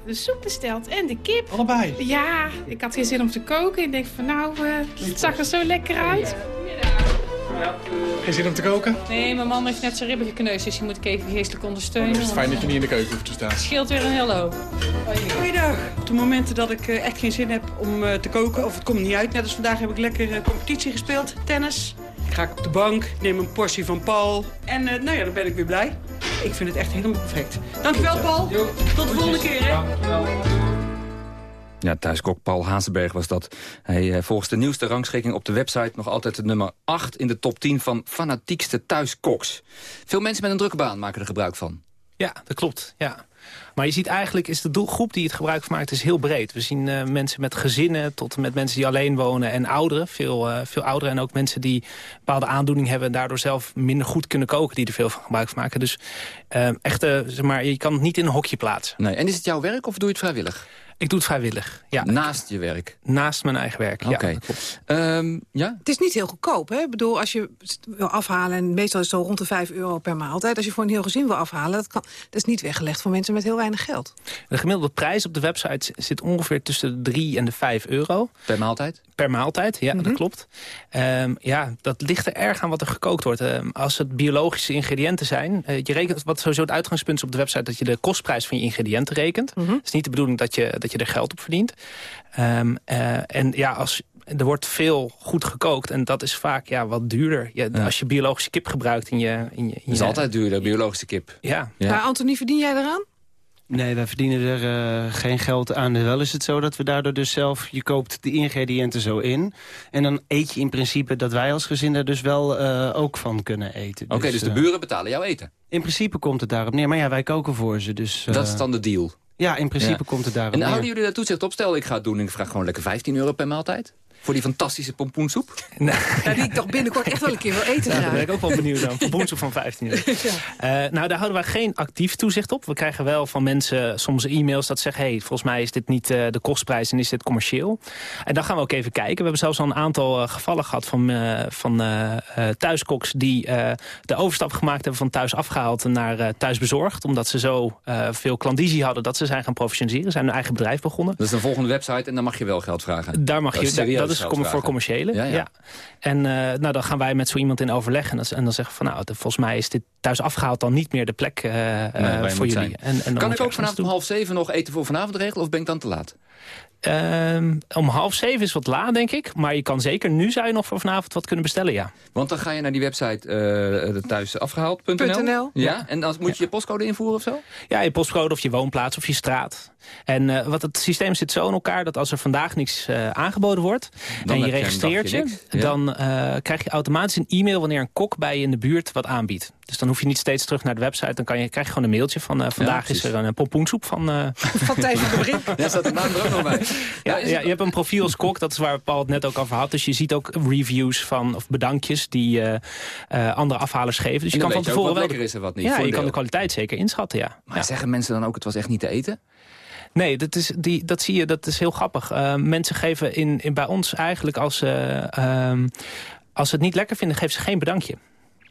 de soep besteld en de kip. Allebei? Ja, ik had geen zin om te koken. Ik denk van nou, eh, het zag er zo lekker uit. Geen zin om te koken? Nee, mijn man heeft net zijn ribben gekneusd, dus die moet ik even geestelijk ondersteunen. Het is fijn dat je niet in de keuken hoeft te staan. scheelt weer een hele hoop. Goeiedag. Op de momenten dat ik eh, echt geen zin heb om eh, te koken, of het komt niet uit. Net als vandaag heb ik lekker competitie gespeeld, tennis. Ga ik op de bank, neem een portie van Paul. En eh, nou ja, dan ben ik weer blij. Ik vind het echt helemaal perfect. Dankjewel Paul. Tot de volgende keer hè. Ja, thuiskok Paul Hazenberg was dat. Hij eh, volgens de nieuwste rangschikking op de website... nog altijd het nummer 8 in de top 10 van fanatiekste thuiskoks. Veel mensen met een drukke baan maken er gebruik van. Ja, dat klopt. Ja. Maar je ziet eigenlijk, is de doelgroep die het gebruik van maakt, is heel breed. We zien eh, mensen met gezinnen tot en met mensen die alleen wonen en ouderen. Veel, eh, veel ouderen en ook mensen die bepaalde aandoening hebben... en daardoor zelf minder goed kunnen koken, die er veel van gebruik van maken. Dus eh, echt, zeg maar, je kan het niet in een hokje plaatsen. Nee. En is het jouw werk of doe je het vrijwillig? Ik doe het vrijwillig, ja. Naast je werk? Naast mijn eigen werk, Oké. ja. Ehm, ja? Het is niet heel goedkoop. Hè? Ik bedoel, als je wil afhalen... en meestal is het zo rond de 5 euro per maaltijd. Als je voor een heel gezin wil afhalen... dat, kan, dat is niet weggelegd voor mensen met heel weinig geld. De gemiddelde prijs op de website zit ongeveer tussen de 3 en de 5 euro. Per maaltijd? Per maaltijd, ja, dat klopt. Ehm, ja, dat ligt er erg aan wat er gekookt wordt. Ehm, als het biologische ingrediënten zijn... eh, je rekent, wat sowieso het uitgangspunt is op de website... dat je de kostprijs van je ingrediënten rekent. Het is niet de bedoeling dat je, dat je er geld op verdient. Ehm, eh, en ja, als, er wordt veel goed gekookt en dat is vaak ja, wat duurder. Je, Als je biologische kip gebruikt in je... In je, in Dat is je- altijd duurder, biologische kip. Ja. Maar Anthony, verdien jij eraan? Nee, wij verdienen er eh, geen geld aan. Wel is het zo dat we daardoor dus zelf... je koopt de ingrediënten zo in. En dan eet je in principe dat wij als gezin er dus wel eh, ook van kunnen eten. Oké, dus de eh, buren betalen jouw eten. In principe komt het daarop neer. Maar ja, wij koken voor ze. Dus, Dat is dan de deal. Ja, in principe Ja. komt het daarop En houden jullie daar toezicht op? Stel, ik ga het doen en ik vraag gewoon lekker 15 euro per maaltijd. Voor die fantastische pompoensoep. Ja, die ik toch binnenkort echt wel een keer wil eten Ja, daar ben ik ook wel benieuwd naar. Voor boenzoek van 15 euro. Eh, nou, daar houden wij geen actief toezicht op. We krijgen wel van mensen soms e-mails dat zeggen... hey, volgens mij is dit niet eh, de kostprijs en is dit commercieel. En dan gaan we ook even kijken. We hebben zelfs al een aantal eh, gevallen gehad van, eh, van eh, eh, thuiskoks... die eh, de overstap gemaakt hebben van thuis afgehaald naar eh, thuis bezorgd. Omdat ze zo eh, veel klandizie hadden dat ze zijn gaan professionaliseren. Zijn hun eigen bedrijf begonnen. Dat is een volgende website en dan mag je wel geld vragen. Daar mag je, dat is kom- voor vragen. commerciële. Ja, ja. En eh, nou, dan gaan wij met zo iemand in overleg. En dan, en dan zeggen we van nou, volgens mij is dit thuis afgehaald dan niet meer de plek eh, Nee, eh, voor jullie. En, en dan kan ik ook vanavond om half zeven nog eten voor vanavond regelen of ben ik dan te laat? Ehm, om half zeven is wat laat, denk ik. Maar je kan zeker, nu zou je nog voor vanavond wat kunnen bestellen, ja. Want dan ga je naar die website uh, thuisafgehaald.nl. .nl. Ja, en dan moet je je postcode invoeren of zo? Ja, je postcode of je woonplaats of je straat. En uh, wat het systeem zit zo in elkaar dat als er vandaag niks uh, aangeboden wordt... Dan en je registreert je, dagje niks, ja. dan uh, krijg je automatisch een e-mail... wanneer een kok bij je in de buurt wat aanbiedt. Dus dan hoef je niet steeds terug naar de website. Dan kan je, krijg je gewoon een mailtje van uh, vandaag is er een uh, pompoensoep van... Uh, van Thijs van de Brink. Daar staat de naam er ook nog bij. ja, ja, je hebt een profiel als kok, dat is waar Paul het net ook over had. Dus je ziet ook reviews van, of bedankjes die uh, andere afhalers geven. Dus je kan van tevoren wel... lekker is en wat niet. Ja, je kan de kwaliteit zeker inschatten, ja. Maar ja. zeggen mensen dan ook, het was echt niet te eten? Nee, dat, is, die, dat zie je, dat is heel grappig. Uh, mensen geven in, in, bij ons eigenlijk als ze, uh, als ze het niet lekker vinden, geven ze geen bedankje.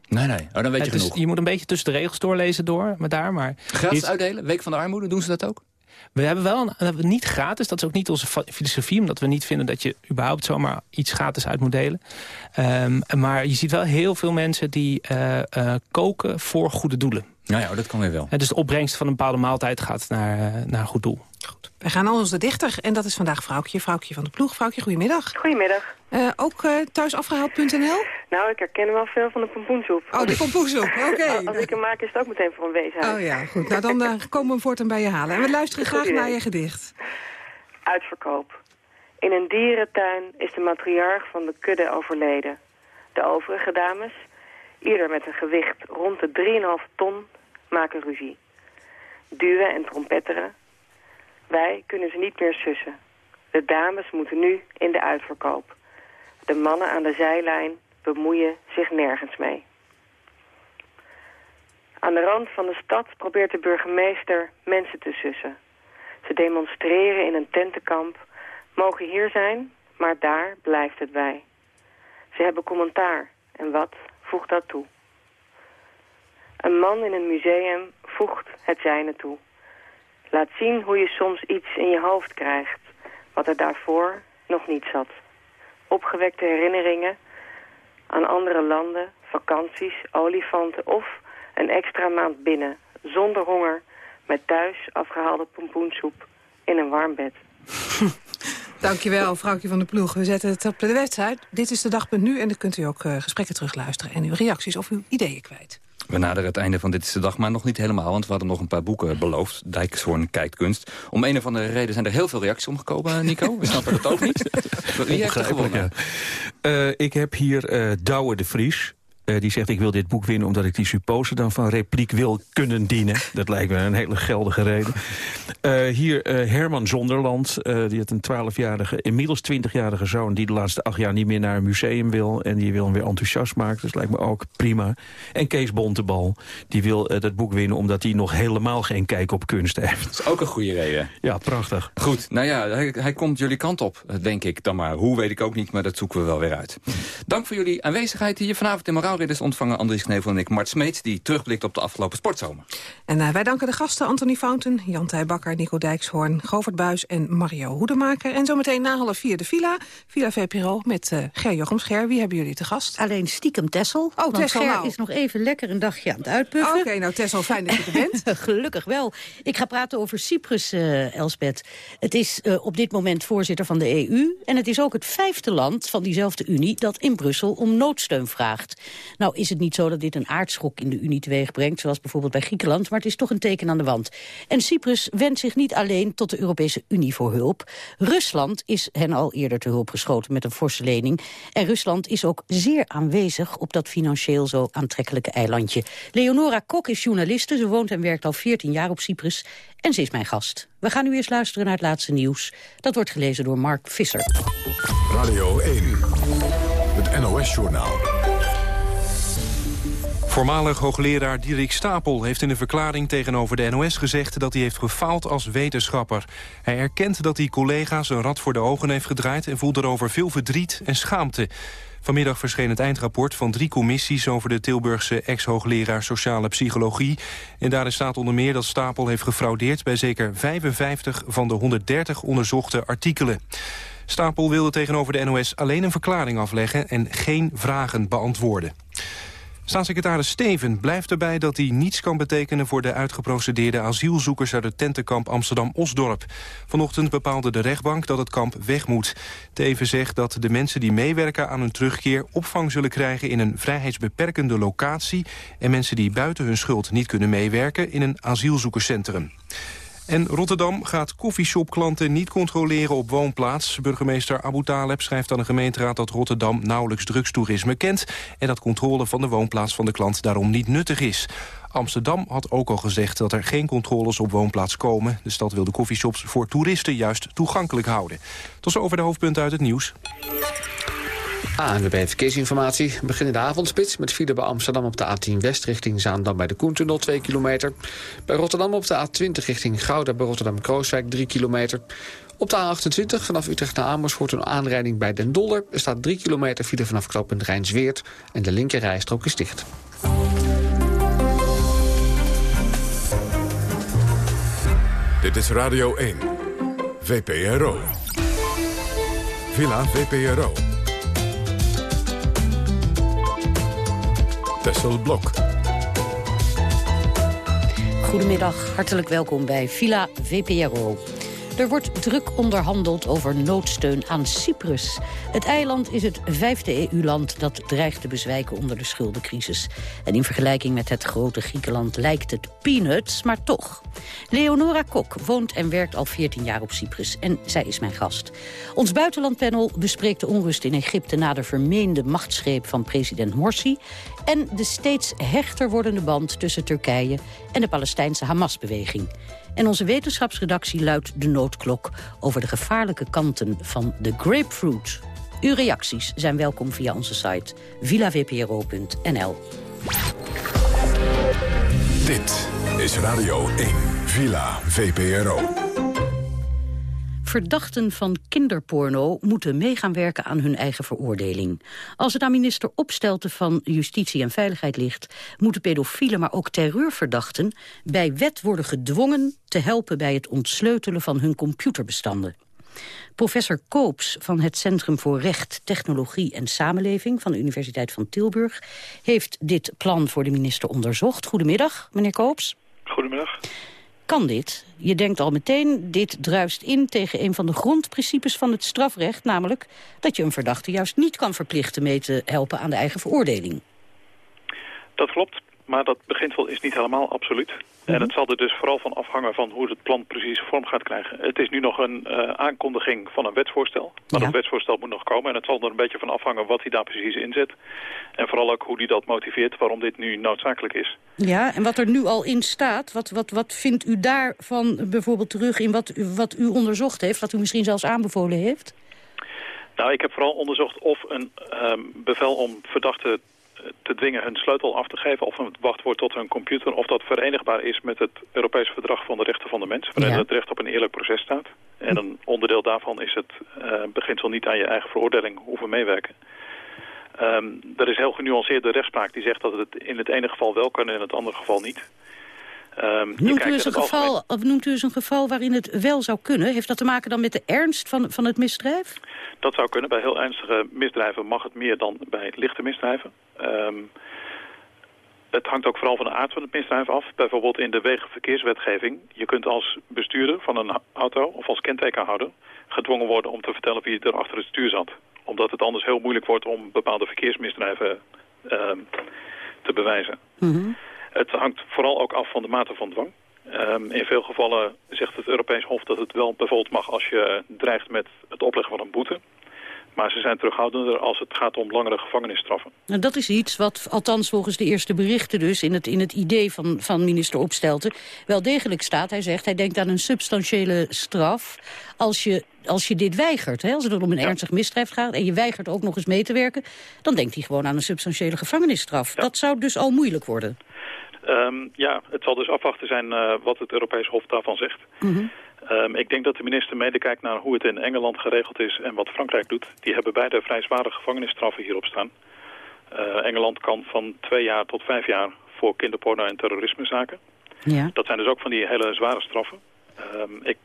Nee, nee. Oh, dan weet je dus genoeg. Je moet een beetje tussen de regels doorlezen door, maar daar. Maar Gratis is, uitdelen? Week van de armoede, doen ze dat ook? We hebben wel een, hebben niet gratis, dat is ook niet onze filosofie... omdat we niet vinden dat je überhaupt zomaar iets gratis uit moet delen. Um, maar je ziet wel heel veel mensen die uh, uh, koken voor goede doelen. Nou ja, dat kan weer wel. Dus de opbrengst van een bepaalde maaltijd gaat naar, uh, naar een goed doel. Goed. Wij gaan naar onze dichter en dat is vandaag Vrouwtje. Vrouwtje van de Ploeg. Vrouwtje, goedemiddag. Goedemiddag. Uh, ook uh, thuisafgehaald.nl? Nou, ik herken wel veel van de pompoensoep. Oh, de pompoensoep, oké. Okay. Als ik hem maak is het ook meteen voor een weeshuis. Oh ja, goed. Nou, dan uh, komen we hem voortaan bij je halen. En we luisteren graag naar je gedicht. Uitverkoop. In een dierentuin is de matriarch van de kudde overleden. De overige dames, ieder met een gewicht rond de 3,5 ton, maken ruzie. Duwen en trompetteren. Wij kunnen ze niet meer sussen. De dames moeten nu in de uitverkoop. De mannen aan de zijlijn bemoeien zich nergens mee. Aan de rand van de stad probeert de burgemeester mensen te sussen. Ze demonstreren in een tentenkamp, mogen hier zijn, maar daar blijft het bij. Ze hebben commentaar en wat voegt dat toe? Een man in een museum voegt het zijne toe. Laat zien hoe je soms iets in je hoofd krijgt, wat er daarvoor nog niet zat. Opgewekte herinneringen aan andere landen, vakanties, olifanten of een extra maand binnen, zonder honger, met thuis afgehaalde pompoensoep in een warm bed. Dankjewel, vrouwtje van de ploeg. We zetten het op de website. Dit is de dag.nu en dan kunt u ook uh, gesprekken terugluisteren... en uw reacties of uw ideeën kwijt. We naderen het einde van Dit is de Dag, maar nog niet helemaal... want we hadden nog een paar boeken beloofd. Dijkshoorn kijkt kunst. Om een of andere reden zijn er heel veel reacties omgekomen, Nico. We snappen het ook niet. Wie heeft er gewonnen? Ja. Uh, ik heb hier uh, Douwe de Vries. Uh, die zegt, ik wil dit boek winnen omdat ik die suppose dan van repliek wil kunnen dienen. Dat lijkt me een hele geldige reden. Uh, hier uh, Herman Zonderland, die heeft een 12-jarige, inmiddels 20-jarige zoon... die de laatste acht jaar niet meer naar een museum wil... en die wil hem weer enthousiast maken, dus lijkt me ook prima. En Kees Bontebal, die wil dat boek winnen... omdat hij nog helemaal geen kijk op kunst heeft. Dat is ook een goede reden. Ja, prachtig. Goed, nou ja, hij, hij komt jullie kant op, denk ik dan maar. Hoe weet ik ook niet, maar dat zoeken we wel weer uit. Dank voor jullie aanwezigheid hier vanavond in Moraal touwridders ontvangen Andries Knevel en ik Mart Smeets... die terugblikt op de afgelopen sportzomer. En uh, wij danken de gasten Anthony Fountain, Jan Thij Bakker, Nico Dijkshoorn... Govert Buis en Mario Hoedemaker. En zometeen na half vier de Villa, Villa VPRO met uh, Ger Jochem Scher. Wie hebben jullie te gast? Alleen stiekem Tessel. Oh, Tessel Ger nou. is nog even lekker een dagje aan het uitpuffen. Oké, okay, nou Tessel, fijn dat je er bent. Gelukkig wel. Ik ga praten over Cyprus, uh, Elsbeth. Het is uh, op dit moment voorzitter van de EU... en het is ook het vijfde land van diezelfde Unie... dat in Brussel om noodsteun vraagt. Nou is het niet zo dat dit een aardschok in de Unie teweeg brengt... zoals bijvoorbeeld bij Griekenland, maar het is toch een teken aan de wand. En Cyprus wendt zich niet alleen tot de Europese Unie voor hulp. Rusland is hen al eerder te hulp geschoten met een forse lening. En Rusland is ook zeer aanwezig op dat financieel zo aantrekkelijke eilandje. Leonora Kok is journaliste, ze woont en werkt al 14 jaar op Cyprus... en ze is mijn gast. We gaan nu eerst luisteren naar het laatste nieuws. Dat wordt gelezen door Mark Visser. Radio 1, het NOS-journaal. Voormalig hoogleraar Dierik Stapel heeft in een verklaring tegenover de NOS gezegd dat hij heeft gefaald als wetenschapper. Hij erkent dat hij collega's een rad voor de ogen heeft gedraaid en voelt erover veel verdriet en schaamte. Vanmiddag verscheen het eindrapport van drie commissies over de Tilburgse ex-hoogleraar sociale psychologie. En daarin staat onder meer dat Stapel heeft gefraudeerd bij zeker 55 van de 130 onderzochte artikelen. Stapel wilde tegenover de NOS alleen een verklaring afleggen en geen vragen beantwoorden. Staatssecretaris Steven blijft erbij dat hij niets kan betekenen... voor de uitgeprocedeerde asielzoekers uit het tentenkamp Amsterdam-Osdorp. Vanochtend bepaalde de rechtbank dat het kamp weg moet. Teven zegt dat de mensen die meewerken aan hun terugkeer... opvang zullen krijgen in een vrijheidsbeperkende locatie... en mensen die buiten hun schuld niet kunnen meewerken... in een asielzoekerscentrum. En Rotterdam gaat koffieshopklanten niet controleren op woonplaats. Burgemeester Abu Taleb schrijft aan de gemeenteraad dat Rotterdam nauwelijks drugstoerisme kent... en dat controle van de woonplaats van de klant daarom niet nuttig is. Amsterdam had ook al gezegd dat er geen controles op woonplaats komen. De stad wil de koffieshops voor toeristen juist toegankelijk houden. Tot zover de hoofdpunten uit het nieuws. ANWB Verkeersinformatie. We beginnen de avondspits met file bij Amsterdam op de A10 West richting Zaandam bij de Koentunnel 2 kilometer. Bij Rotterdam op de A20 richting Gouda bij Rotterdam-Krooswijk 3 kilometer. Op de A28 vanaf Utrecht naar Amersfoort een aanrijding bij Den Dolder. Er staat 3 kilometer file vanaf knooppunt Rijnsweert en de linkerrijstrook is dicht. Dit is Radio 1, VPRO. Villa VPRO. Tessel Blok. Goedemiddag, hartelijk welkom bij Villa VPRO. Er wordt druk onderhandeld over noodsteun aan Cyprus. Het eiland is het vijfde EU-land dat dreigt te bezwijken onder de schuldencrisis. En in vergelijking met het grote Griekenland lijkt het peanuts, maar toch. Leonora Kok woont en werkt al 14 jaar op Cyprus en zij is mijn gast. Ons buitenlandpanel bespreekt de onrust in Egypte... na de vermeende machtsgreep van president Morsi... en de steeds hechter wordende band tussen Turkije en de Palestijnse Hamas-beweging. En onze wetenschapsredactie luidt de noodklok over de gevaarlijke kanten van de grapefruit. Uw reacties zijn welkom via onze site villavpro.nl. Dit is Radio 1, Villa VPRO. Verdachten van kinderporno moeten mee gaan werken aan hun eigen veroordeling. Als het aan minister Opstelten van Justitie en Veiligheid ligt... moeten pedofielen, maar ook terreurverdachten... bij wet worden gedwongen te helpen bij het ontsleutelen van hun computerbestanden. Professor Koops van het Centrum voor Recht, Technologie en Samenleving... van de Universiteit van Tilburg heeft dit plan voor de minister onderzocht. Goedemiddag, meneer Koops. Goedemiddag. Kan dit? Je denkt al meteen, dit druist in tegen een van de grondprincipes van het strafrecht... namelijk dat je een verdachte juist niet kan verplichten mee te helpen aan de eigen veroordeling. Dat klopt, maar dat beginsel is niet helemaal absoluut. En het zal er dus vooral van afhangen van hoe het plan precies vorm gaat krijgen. Het is nu nog een uh, aankondiging van een wetsvoorstel. Maar ja. dat wetsvoorstel moet nog komen. En het zal er een beetje van afhangen wat hij daar precies in zet. En vooral ook hoe hij dat motiveert, waarom dit nu noodzakelijk is. Ja, en wat er nu al in staat, wat, wat, wat vindt u daarvan bijvoorbeeld terug in wat, u, wat u onderzocht heeft, wat u misschien zelfs aanbevolen heeft? Nou, ik heb vooral onderzocht of een um, bevel om verdachten te dwingen hun sleutel af te geven of een wachtwoord tot hun computer, of dat verenigbaar is met het Europees Verdrag van de Rechten van de Mens, waarin ja. het recht op een eerlijk proces staat. En een onderdeel daarvan is het uh, beginsel niet aan je eigen veroordeling hoeven meewerken. Ehm, er is heel genuanceerde rechtspraak die zegt dat het in het ene geval wel kan en in het andere geval niet. Um, noemt, u eens een geval, of noemt u eens een geval waarin het wel zou kunnen? Heeft dat te maken dan met de ernst van, van het misdrijf? Dat zou kunnen. Bij heel ernstige misdrijven mag het meer dan bij lichte misdrijven. Um, het hangt ook vooral van de aard van het misdrijf af. Bijvoorbeeld in de wegenverkeerswetgeving. Je kunt als bestuurder van een auto of als kentekenhouder gedwongen worden om te vertellen wie er achter het stuur zat. Omdat het anders heel moeilijk wordt om bepaalde verkeersmisdrijven uh, te bewijzen. Mm Het hangt vooral ook af van de mate van dwang. Um, in veel gevallen zegt het Europees Hof dat het wel bijvoorbeeld mag als je dreigt met het opleggen van een boete. Maar ze zijn terughoudender als het gaat om langere gevangenisstraffen. Nou, dat is iets wat, althans volgens de eerste berichten dus... in het, in het idee van, van minister Opstelten wel degelijk staat. Hij zegt, hij denkt aan een substantiële straf als je, als je dit weigert. Hè? Als het om een ernstig misdrijf gaat en je weigert ook nog eens mee te werken... dan denkt hij gewoon aan een substantiële gevangenisstraf. Dat zou dus al moeilijk worden. Um, ja, het zal dus afwachten zijn uh, wat het Europees Hof daarvan zegt. Mm Um, ik denk dat de minister mede kijkt naar hoe het in Engeland geregeld is en wat Frankrijk doet. Die hebben beide vrij zware gevangenisstraffen hierop staan. Uh, Engeland kan van twee jaar tot vijf jaar voor kinderporno en terrorismezaken. Ja. Dat zijn dus ook van die hele zware straffen. Um, ik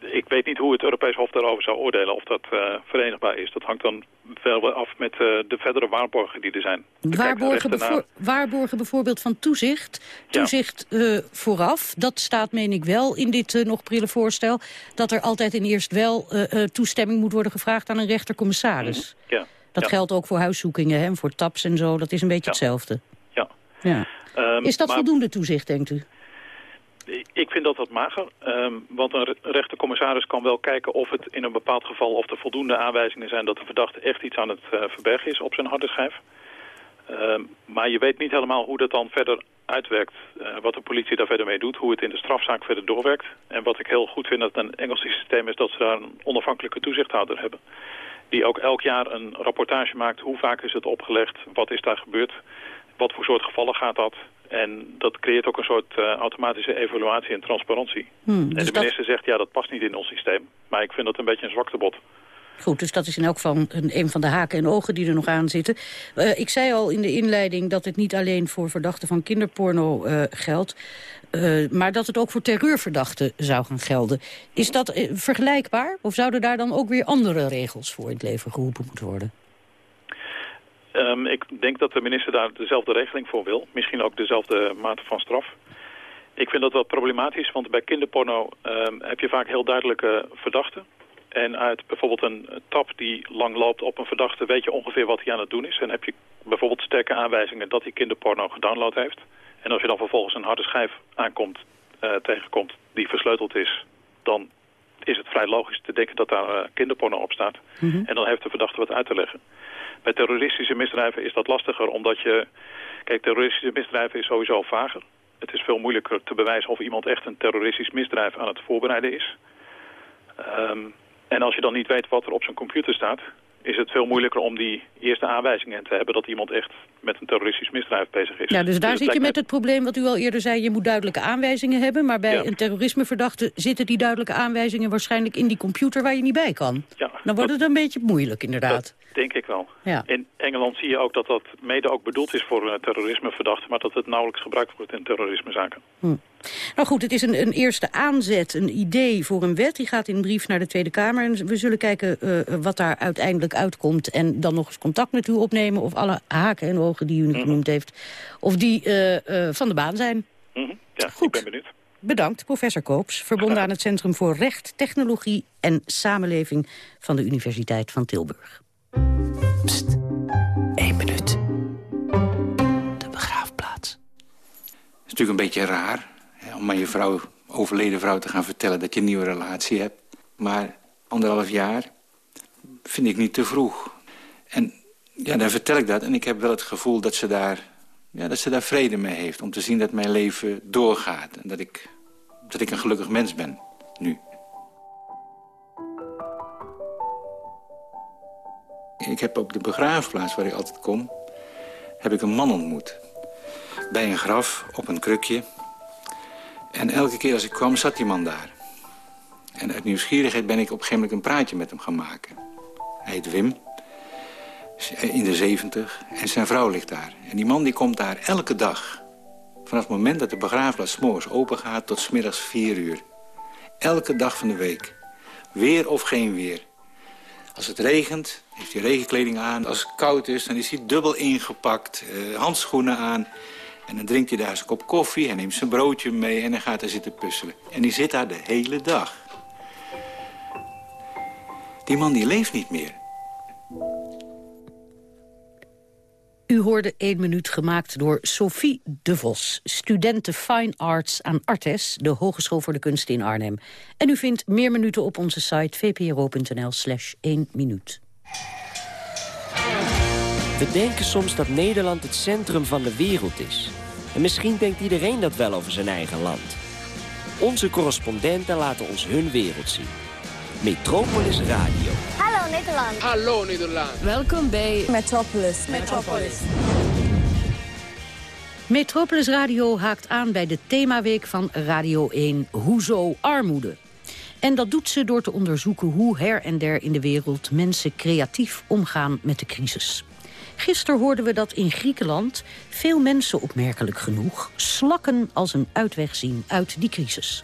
ik weet niet hoe het Europees Hof daarover zou oordelen of dat uh, verenigbaar is. Dat hangt dan wel af met uh, de verdere waarborgen die er zijn. Waarborgen, waarborgen bijvoorbeeld van toezicht. Toezicht ja. uh, vooraf, dat staat meen ik wel in dit nog prille voorstel. Dat er altijd in eerst wel toestemming moet worden gevraagd aan een rechtercommissaris. Mm -hmm. ja. Dat ja. geldt ook voor huiszoekingen en voor taps en zo. Dat is een beetje hetzelfde. Ja. ja. Um, is dat maar... voldoende toezicht, denkt u? Ik vind dat wat mager, um, want een rechtercommissaris kan wel kijken of het in een bepaald geval... of er voldoende aanwijzingen zijn dat de verdachte echt iets aan het uh, verbergen is op zijn harde schijf. Um, maar je weet niet helemaal hoe dat dan verder uitwerkt, uh, wat de politie daar verder mee doet, hoe het in de strafzaak verder doorwerkt. En wat ik heel goed vind dat een Engels systeem is dat ze daar een onafhankelijke toezichthouder hebben. Die ook elk jaar een rapportage maakt, hoe vaak is het opgelegd, wat is daar gebeurd, wat voor soort gevallen gaat dat... En dat creëert ook een soort uh, automatische evaluatie en transparantie. Hmm, dus en de minister dat... zegt, ja, dat past niet in ons systeem. Maar ik vind dat een beetje een zwaktebod. Goed, dus dat is in elk geval een, een van de haken en ogen die er nog aan zitten. Uh, ik zei al in de inleiding dat het niet alleen voor verdachten van kinderporno uh, geldt... Maar dat het ook voor terreurverdachten zou gaan gelden. Is dat vergelijkbaar? Of zouden daar dan ook weer andere regels voor in het leven geroepen moeten worden? Um, ik denk dat de minister daar dezelfde regeling voor wil. Misschien ook dezelfde mate van straf. Ik vind dat wel problematisch, want bij kinderporno um, heb je vaak heel duidelijke verdachten. En uit bijvoorbeeld een tap die lang loopt op een verdachte weet je ongeveer wat hij aan het doen is. En heb je bijvoorbeeld sterke aanwijzingen dat hij kinderporno gedownload heeft. En als je dan vervolgens een harde schijf aankomt, uh, tegenkomt die versleuteld is, dan is het vrij logisch te denken dat daar uh, kinderporno op staat. Mm -hmm. En dan heeft de verdachte wat uit te leggen. Bij terroristische misdrijven is dat lastiger omdat je... Kijk, terroristische misdrijven is sowieso vager. Het is veel moeilijker te bewijzen of iemand echt een terroristisch misdrijf aan het voorbereiden is. Um, en als je dan niet weet wat er op zijn computer staat is het veel moeilijker om die eerste aanwijzingen te hebben... dat iemand echt met een terroristisch misdrijf bezig is. Ja, dus daar dus zit je met het probleem wat u al eerder zei... je moet duidelijke aanwijzingen hebben... maar bij ja. een terrorismeverdachte zitten die duidelijke aanwijzingen... waarschijnlijk in die computer waar je niet bij kan. Ja, Dan wordt het een beetje moeilijk, inderdaad. Dat denk ik wel. Ja. In Engeland zie je ook dat dat mede ook bedoeld is voor een terrorismeverdachte... maar dat het nauwelijks gebruikt wordt in terrorismezaken. Hm. Nou goed, het is een, een, eerste aanzet, een idee voor een wet. Die gaat in een brief naar de Tweede Kamer. En we zullen kijken uh, wat daar uiteindelijk uitkomt. En dan nog eens contact met u opnemen... of alle haken en ogen die u nu mm genoemd heeft... of die uh, uh, van de baan zijn. Mm -hmm. Ja, goed. ik ben benieuwd. Bedankt, professor Koops, verbonden aan het Centrum voor Recht, Technologie en Samenleving van de Universiteit van Tilburg. Pst, één minuut. De begraafplaats. Het is natuurlijk een beetje raar om aan je vrouw, overleden vrouw te gaan vertellen dat je een nieuwe relatie hebt. Maar anderhalf jaar vind ik niet te vroeg. En ja, dan vertel ik dat en ik heb wel het gevoel dat ze daar, ja, dat ze daar vrede mee heeft. Om te zien dat mijn leven doorgaat en dat ik, dat ik een gelukkig mens ben, nu. Ik heb op de begraafplaats waar ik altijd kom, heb ik een man ontmoet. Bij een graf, op een krukje, en elke keer als ik kwam, zat die man daar. En uit nieuwsgierigheid ben ik op een gegeven moment een praatje met hem gaan maken. Hij heet Wim. in de 70 en zijn vrouw ligt daar. En die man die komt daar elke dag. Vanaf het moment dat de begraafplaats s'morgens open gaat tot smiddags 4 uur. Elke dag van de week. Weer of geen weer. Als het regent, heeft hij regenkleding aan. Als het koud is, dan is hij dubbel ingepakt. Uh, handschoenen aan. En dan drinkt hij daar een kop koffie. Hij neemt zijn broodje mee en dan gaat hij zitten puzzelen. En die zit daar de hele dag. Die man die leeft niet meer. U hoorde één minuut gemaakt door Sophie de Vos, studenten Fine Arts aan Artes, de Hogeschool voor de Kunsten in Arnhem. En u vindt meer minuten op onze site vpro.nl slash 1 minuut. We denken soms dat Nederland het centrum van de wereld is. En misschien denkt iedereen dat wel over zijn eigen land. Onze correspondenten laten ons hun wereld zien. Metropolis Radio. Hallo Nederland. Hallo Nederland. Welkom bij Metropolis. Metropolis. Metropolis Radio haakt aan bij de themaweek van Radio 1 Hoezo Armoede. En dat doet ze door te onderzoeken hoe her en der in de wereld mensen creatief omgaan met de crisis. Gisteren hoorden we dat in Griekenland veel mensen, opmerkelijk genoeg... slakken als een uitweg zien uit die crisis.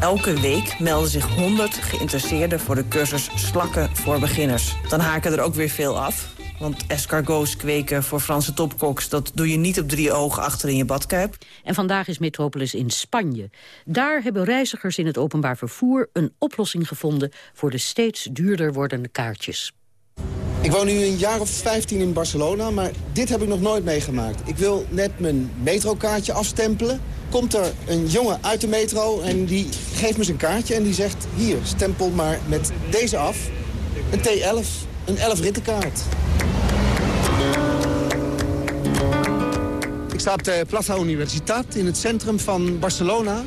Elke week melden zich 100 geïnteresseerden voor de cursus Slakken voor Beginners. Dan haken er ook weer veel af. Want escargots kweken voor Franse topkoks... dat doe je niet op drie ogen achter in je badkuip. En vandaag is Metropolis in Spanje. Daar hebben reizigers in het openbaar vervoer een oplossing gevonden... voor de steeds duurder wordende kaartjes. Ik woon nu een jaar of 15 in Barcelona, maar dit heb ik nog nooit meegemaakt. Ik wil net mijn metrokaartje afstempelen. Komt er een jongen uit de metro en die geeft me zijn kaartje en die zegt... hier, stempel maar met deze af. Een T11, een 11 rittenkaart. Ik sta op de Plaza Universitat in het centrum van Barcelona.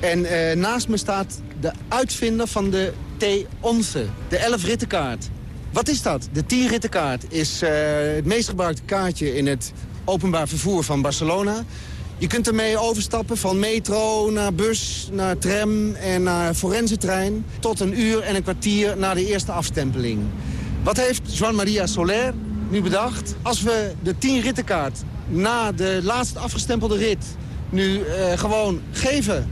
En eh, naast me staat de uitvinder van de T11, de 11 rittenkaart. Wat is dat? De 10 rittenkaart is uh, het meest gebruikte kaartje in het openbaar vervoer van Barcelona. Je kunt ermee overstappen van metro naar bus, naar tram en naar forensentrein... tot een uur en een kwartier na de eerste afstempeling. Wat heeft Juan Maria Soler nu bedacht? Als we de 10 rittenkaart na de laatste afgestempelde rit nu uh, gewoon geven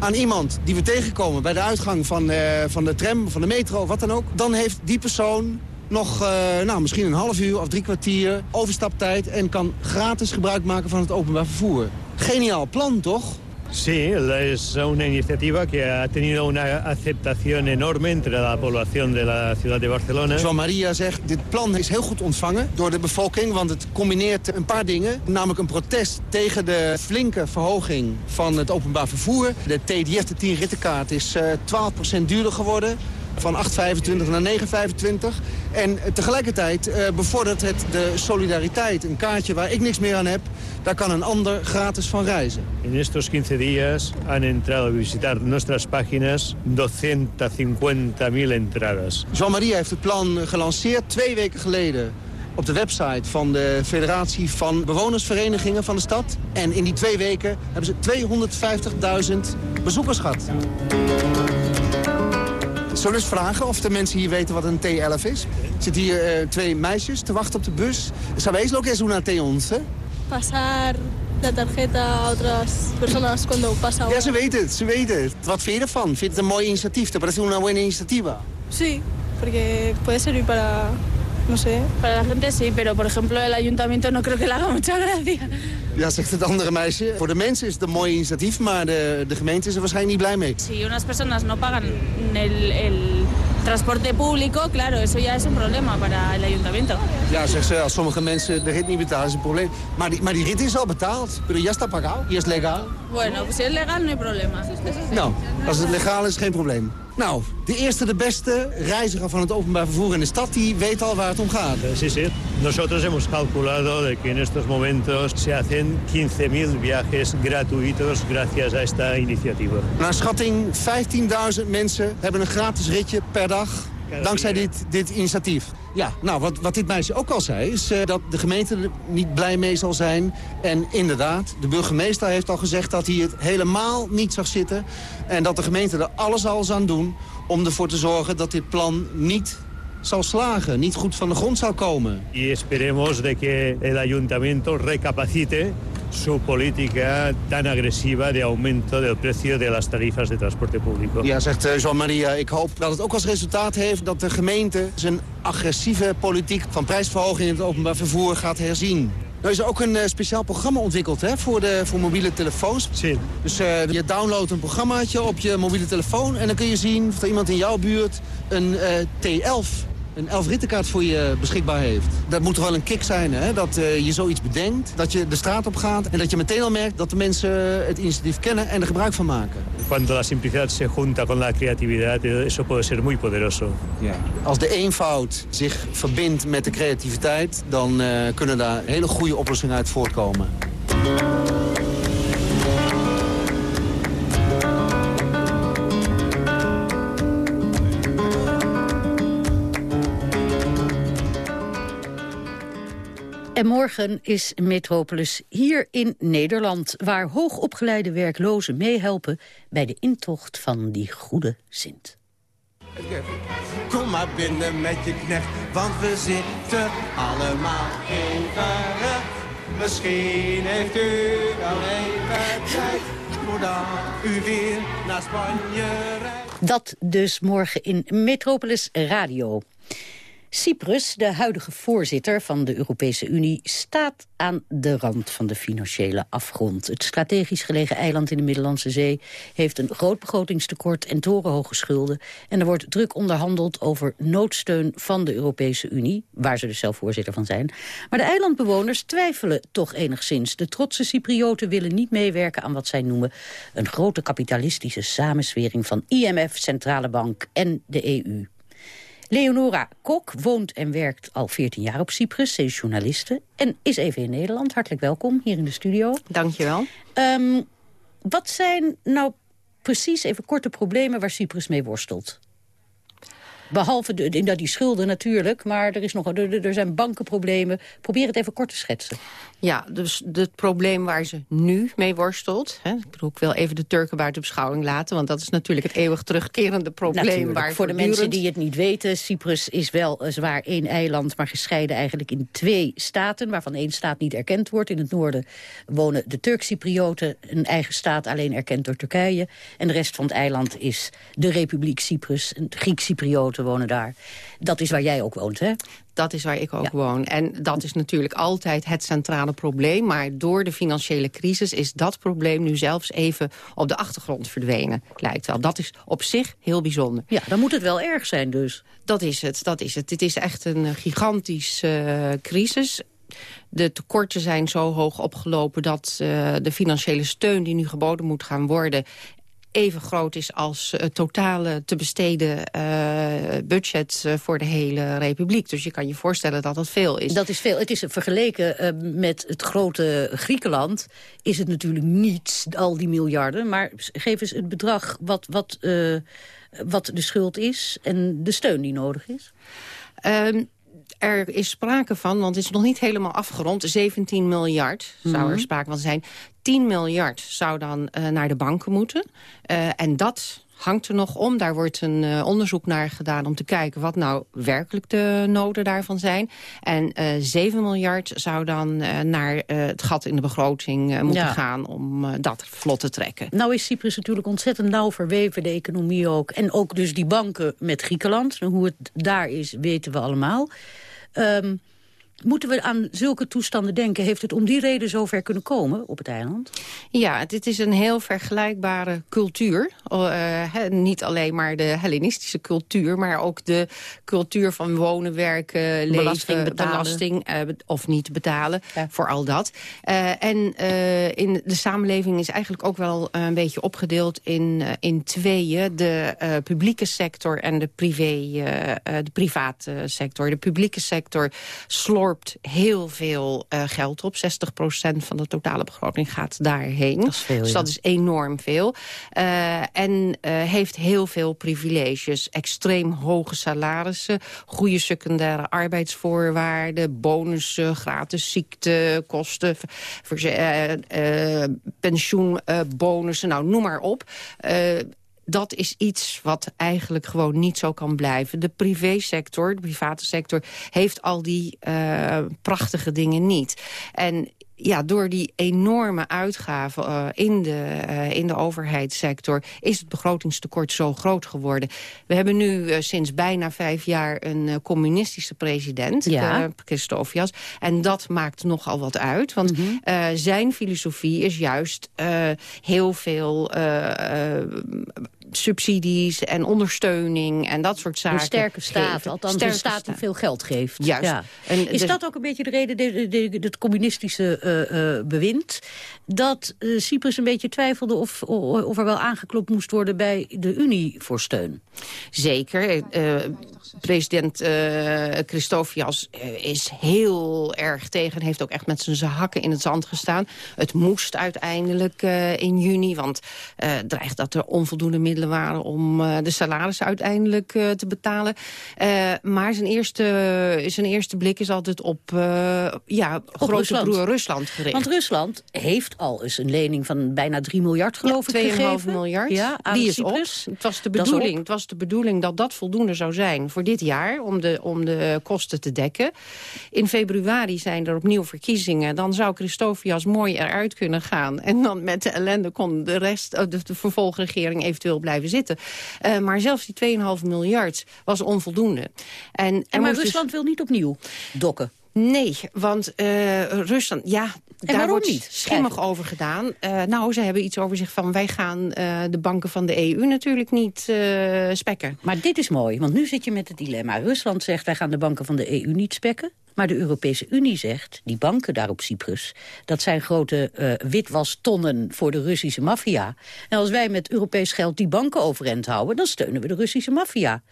aan iemand die we tegenkomen bij de uitgang van, uh, van de tram, van de metro, wat dan ook... dan heeft die persoon nog uh, nou, misschien een half uur of drie kwartier overstaptijd... en kan gratis gebruik maken van het openbaar vervoer. Geniaal plan, toch? Sí, es una iniciativa que ha tenido una aceptación enorme entre la población de la ciudad de Barcelona. Joan Maria zegt, dit plan is heel goed ontvangen door de bevolking, want het combineert een paar dingen. Namelijk een protest tegen de flinke verhoging van het openbaar vervoer. De TDF, de 10 rittenkaart, is uh, 12% duurder geworden van 8,25 naar 9,25. En tegelijkertijd uh, bevordert het de solidariteit. Een kaartje waar ik niks meer aan heb, daar kan een ander gratis van reizen. In estos 15 días han entrado a visitar nuestras páginas 250.000 entradas. Jean-Marie heeft het plan gelanceerd twee weken geleden op de website van de Federatie van Bewonersverenigingen van de stad. En in die twee weken hebben ze 250.000 bezoekers gehad. Zullen we eens vragen of de mensen hier weten wat een T11 is? Zitten hier uh, twee meisjes te wachten op de bus. ¿Sabéis lo que es una T11? Pasar la tarjeta a otras personas cuando pasa Ja, ze weten het, ze weten het. Wat vind je ervan? Vind je het een mooi initiatief? Te parece una buena iniciativa? Sí, porque puede servir para no sé. Para la gente sí, pero por ejemplo el ayuntamiento no creo que le haga mucha gracia. Ja, zegt het andere meisje. Voor de mensen is het een mooi initiatief, maar de, de gemeente is er waarschijnlijk niet blij mee. Si unas personas no pagan el, el transporte público, claro, eso ya es un problema para el ayuntamiento. Ja, zegt ze, als sommige mensen de rit niet betalen, is een probleem. Maar die, maar die rit is al betaald. Pero ya está pagado, y es legal. Bueno, pues si es legal no hay problema. Nou, als het legaal is, geen probleem. Nou, de eerste, de beste reiziger van het openbaar vervoer in de stad... die weet al waar het om gaat. Sí, sí. Nosotros hemos calculado de que en estos momentos se hacen 15.000 viajes gratuitos gracias a esta iniciativa. Naar schatting 15.000 mensen hebben een gratis ritje per dag dankzij dit, dit initiatief. Ja, nou, wat, wat dit meisje ook al zei, is uh, dat de gemeente er niet blij mee zal zijn. En inderdaad, de burgemeester heeft al gezegd dat hij het helemaal niet zag zitten. En dat de gemeente er alles al aan doen om ervoor te zorgen dat dit plan niet zal slagen, niet goed van de grond zal komen. Y esperemos de que el ayuntamiento recapacite su política tan agresiva de aumento del precio de las tarifas de transporte público. Ja, zegt eh, Jean-Maria. Ik hoop dat het ook als resultaat heeft dat de gemeente zijn agressieve politiek van prijsverhoging in het openbaar vervoer gaat herzien. Nou is er ook een uh, speciaal programma ontwikkeld hè, voor, de, voor mobiele telefoons. Sí. Dus uh, je downloadt een programmaatje op je mobiele telefoon... en dan kun je zien of er iemand in jouw buurt een uh, T11 een elf rittenkaart voor je beschikbaar heeft. Dat moet toch wel een kick zijn, hè? Dat uh, je zoiets bedenkt, dat je de straat op gaat... en dat je meteen al merkt dat de mensen het initiatief kennen en er gebruik van maken. Cuando la simplicidad se junta con la creatividad, eso puede ser muy poderoso. Ja. Als de eenvoud zich verbindt met de creativiteit... dan uh, kunnen daar hele goede oplossingen uit voortkomen. En morgen is Metropolis hier in Nederland... waar hoogopgeleide werklozen meehelpen bij de intocht van die goede Sint. Kom maar binnen met je knecht, want we zitten allemaal even Misschien heeft u wel even tijd, voordat u weer naar Spanje rijdt. Dat dus morgen in Metropolis Radio. Cyprus, de huidige voorzitter van de Europese Unie... staat aan de rand van de financiële afgrond. Het strategisch gelegen eiland in de Middellandse Zee... heeft een groot begrotingstekort en torenhoge schulden. En er wordt druk onderhandeld over noodsteun van de Europese Unie... waar ze dus zelf voorzitter van zijn. Maar de eilandbewoners twijfelen toch enigszins. De trotse Cyprioten willen niet meewerken aan wat zij noemen... een grote kapitalistische samenswering van IMF, Centrale Bank en de EU. Leonora Kok woont en werkt al 14 jaar op Cyprus. Ze is journaliste en is even in Nederland. Hartelijk welkom hier in de studio. Dankjewel. Um, wat zijn nou precies even korte problemen waar Cyprus mee worstelt? Behalve de, de, die schulden natuurlijk, maar er, is nog, er, er zijn bankenproblemen. Probeer het even kort te schetsen. Ja, dus het probleem waar ze nu mee worstelt... Hè, ik bedoel, ik wil even de Turken buiten beschouwing laten... want dat is natuurlijk het eeuwig terugkerende probleem. Natuurlijk. Waar Voor de mensen die het niet weten... Cyprus is wel zwaar één eiland, maar gescheiden eigenlijk in twee staten... waarvan één staat niet erkend wordt. In het noorden wonen de Turk-Cyprioten, een eigen staat... alleen erkend door Turkije. En de rest van het eiland is de Republiek Cyprus. En Griek-Cyprioten wonen daar. Dat is waar jij ook woont, hè? Dat is waar ik ook ja. woon. En dat is natuurlijk altijd het centrale probleem. Maar door de financiële crisis is dat probleem nu zelfs even op de achtergrond verdwenen. Lijkt wel. Dat is op zich heel bijzonder. Ja, dan moet het wel erg zijn dus. Dat is het, dat is het. Dit is echt een gigantische uh, crisis. De tekorten zijn zo hoog opgelopen dat uh, de financiële steun die nu geboden moet gaan worden even groot is als het totale te besteden uh, budget voor de hele republiek. Dus je kan je voorstellen dat dat veel is. Dat is veel. Het is vergeleken met het grote Griekenland is het natuurlijk niet al die miljarden. Maar geef eens het bedrag wat, wat, wat de schuld is en de steun die nodig is. Um, er is sprake van, want het is nog niet helemaal afgerond... 17 miljard zou er mm -hmm. sprake van zijn. 10 miljard zou dan uh, naar de banken moeten. Uh, en dat hangt er nog om. Daar wordt een uh, onderzoek naar gedaan om te kijken... wat nou werkelijk de noden daarvan zijn. En uh, 7 miljard zou dan naar het gat in de begroting moeten ja. gaan... om dat vlot te trekken. Nou is Cyprus natuurlijk ontzettend nauw verweven, de economie ook. En ook dus die banken met Griekenland. Hoe het daar is, weten we allemaal. Um, Moeten we aan zulke toestanden denken? Heeft het om die reden zover kunnen komen op het eiland? Ja, dit is een heel vergelijkbare cultuur. Uh, he, niet alleen maar de Hellenistische cultuur... maar ook de cultuur van wonen, werken, leven, belasting, betalen. belasting uh, of niet betalen. Ja. Voor al dat. Uh, en in de samenleving is eigenlijk ook wel een beetje opgedeeld in, in tweeën. De publieke sector en de, privé, de private sector. De publieke sector slorpt heel veel uh, geld op. 60% van de totale begroting gaat daarheen. Dat veel, dus dat is enorm veel. Uh, en uh, heeft heel veel privileges. Extreem hoge salarissen, goede secundaire arbeidsvoorwaarden... bonussen, gratis ziektekosten, pensioenbonussen, nou noem maar op dat is iets wat eigenlijk gewoon niet zo kan blijven. De privésector, de private sector, heeft al die uh, prachtige dingen niet. En ja, door die enorme uitgaven uh, in, de, uh, in de overheidssector... is het begrotingstekort zo groot geworden. We hebben nu uh, sinds bijna vijf jaar een communistische president, ja. Christofias. En dat maakt nogal wat uit. Want mm -hmm. zijn filosofie is juist heel veel subsidies en ondersteuning en dat soort zaken. Een sterke staat, geven. althans sterke een staat die veel geld geeft. Juist. Ja. En is dus- dat ook een beetje de reden, de, de, de, het communistische uh, bewind... dat uh, Cyprus een beetje twijfelde of, of er wel aangeklopt moest worden... bij de Unie voor steun? Zeker. president Christofias is heel erg tegen... heeft ook echt met zijn hakken in het zand gestaan. Het moest uiteindelijk in juni, want dreigt dat er onvoldoende middelen waren om uh, de salarissen uiteindelijk uh, te betalen. Uh, maar zijn eerste, zijn eerste blik is altijd op, ja, op grote Rusland. broer Rusland gericht. Want Rusland heeft al eens een lening van bijna 3 miljard geloof ja, ik 2,5 gegeven. miljard. Ja, Die is Cyprus. op. Het was, de bedoeling, het was de bedoeling dat dat voldoende zou zijn voor dit jaar... om de, om de kosten te dekken. In februari zijn er opnieuw verkiezingen. Dan zou Christofias mooi eruit kunnen gaan. En dan met de ellende kon de rest, de, de vervolgregering eventueel blijven zitten. Uh, maar zelfs die 2,5 miljard was onvoldoende. En, En maar moest Rusland wil niet opnieuw dokken. Dus... Nee, want uh, Rusland, ja, En daar wordt niet, schimmig eigenlijk? over gedaan. Uh, nou, ze hebben iets over zich van... wij gaan uh, de banken van de EU natuurlijk niet uh, spekken. Maar dit is mooi, want nu zit je met het dilemma. Rusland zegt, wij gaan de banken van de EU niet spekken. Maar de Europese Unie zegt, die banken daar op Cyprus... dat zijn grote uh, witwastonnen voor de Russische maffia. En als wij met Europees geld die banken overeind houden... dan steunen we de Russische maffia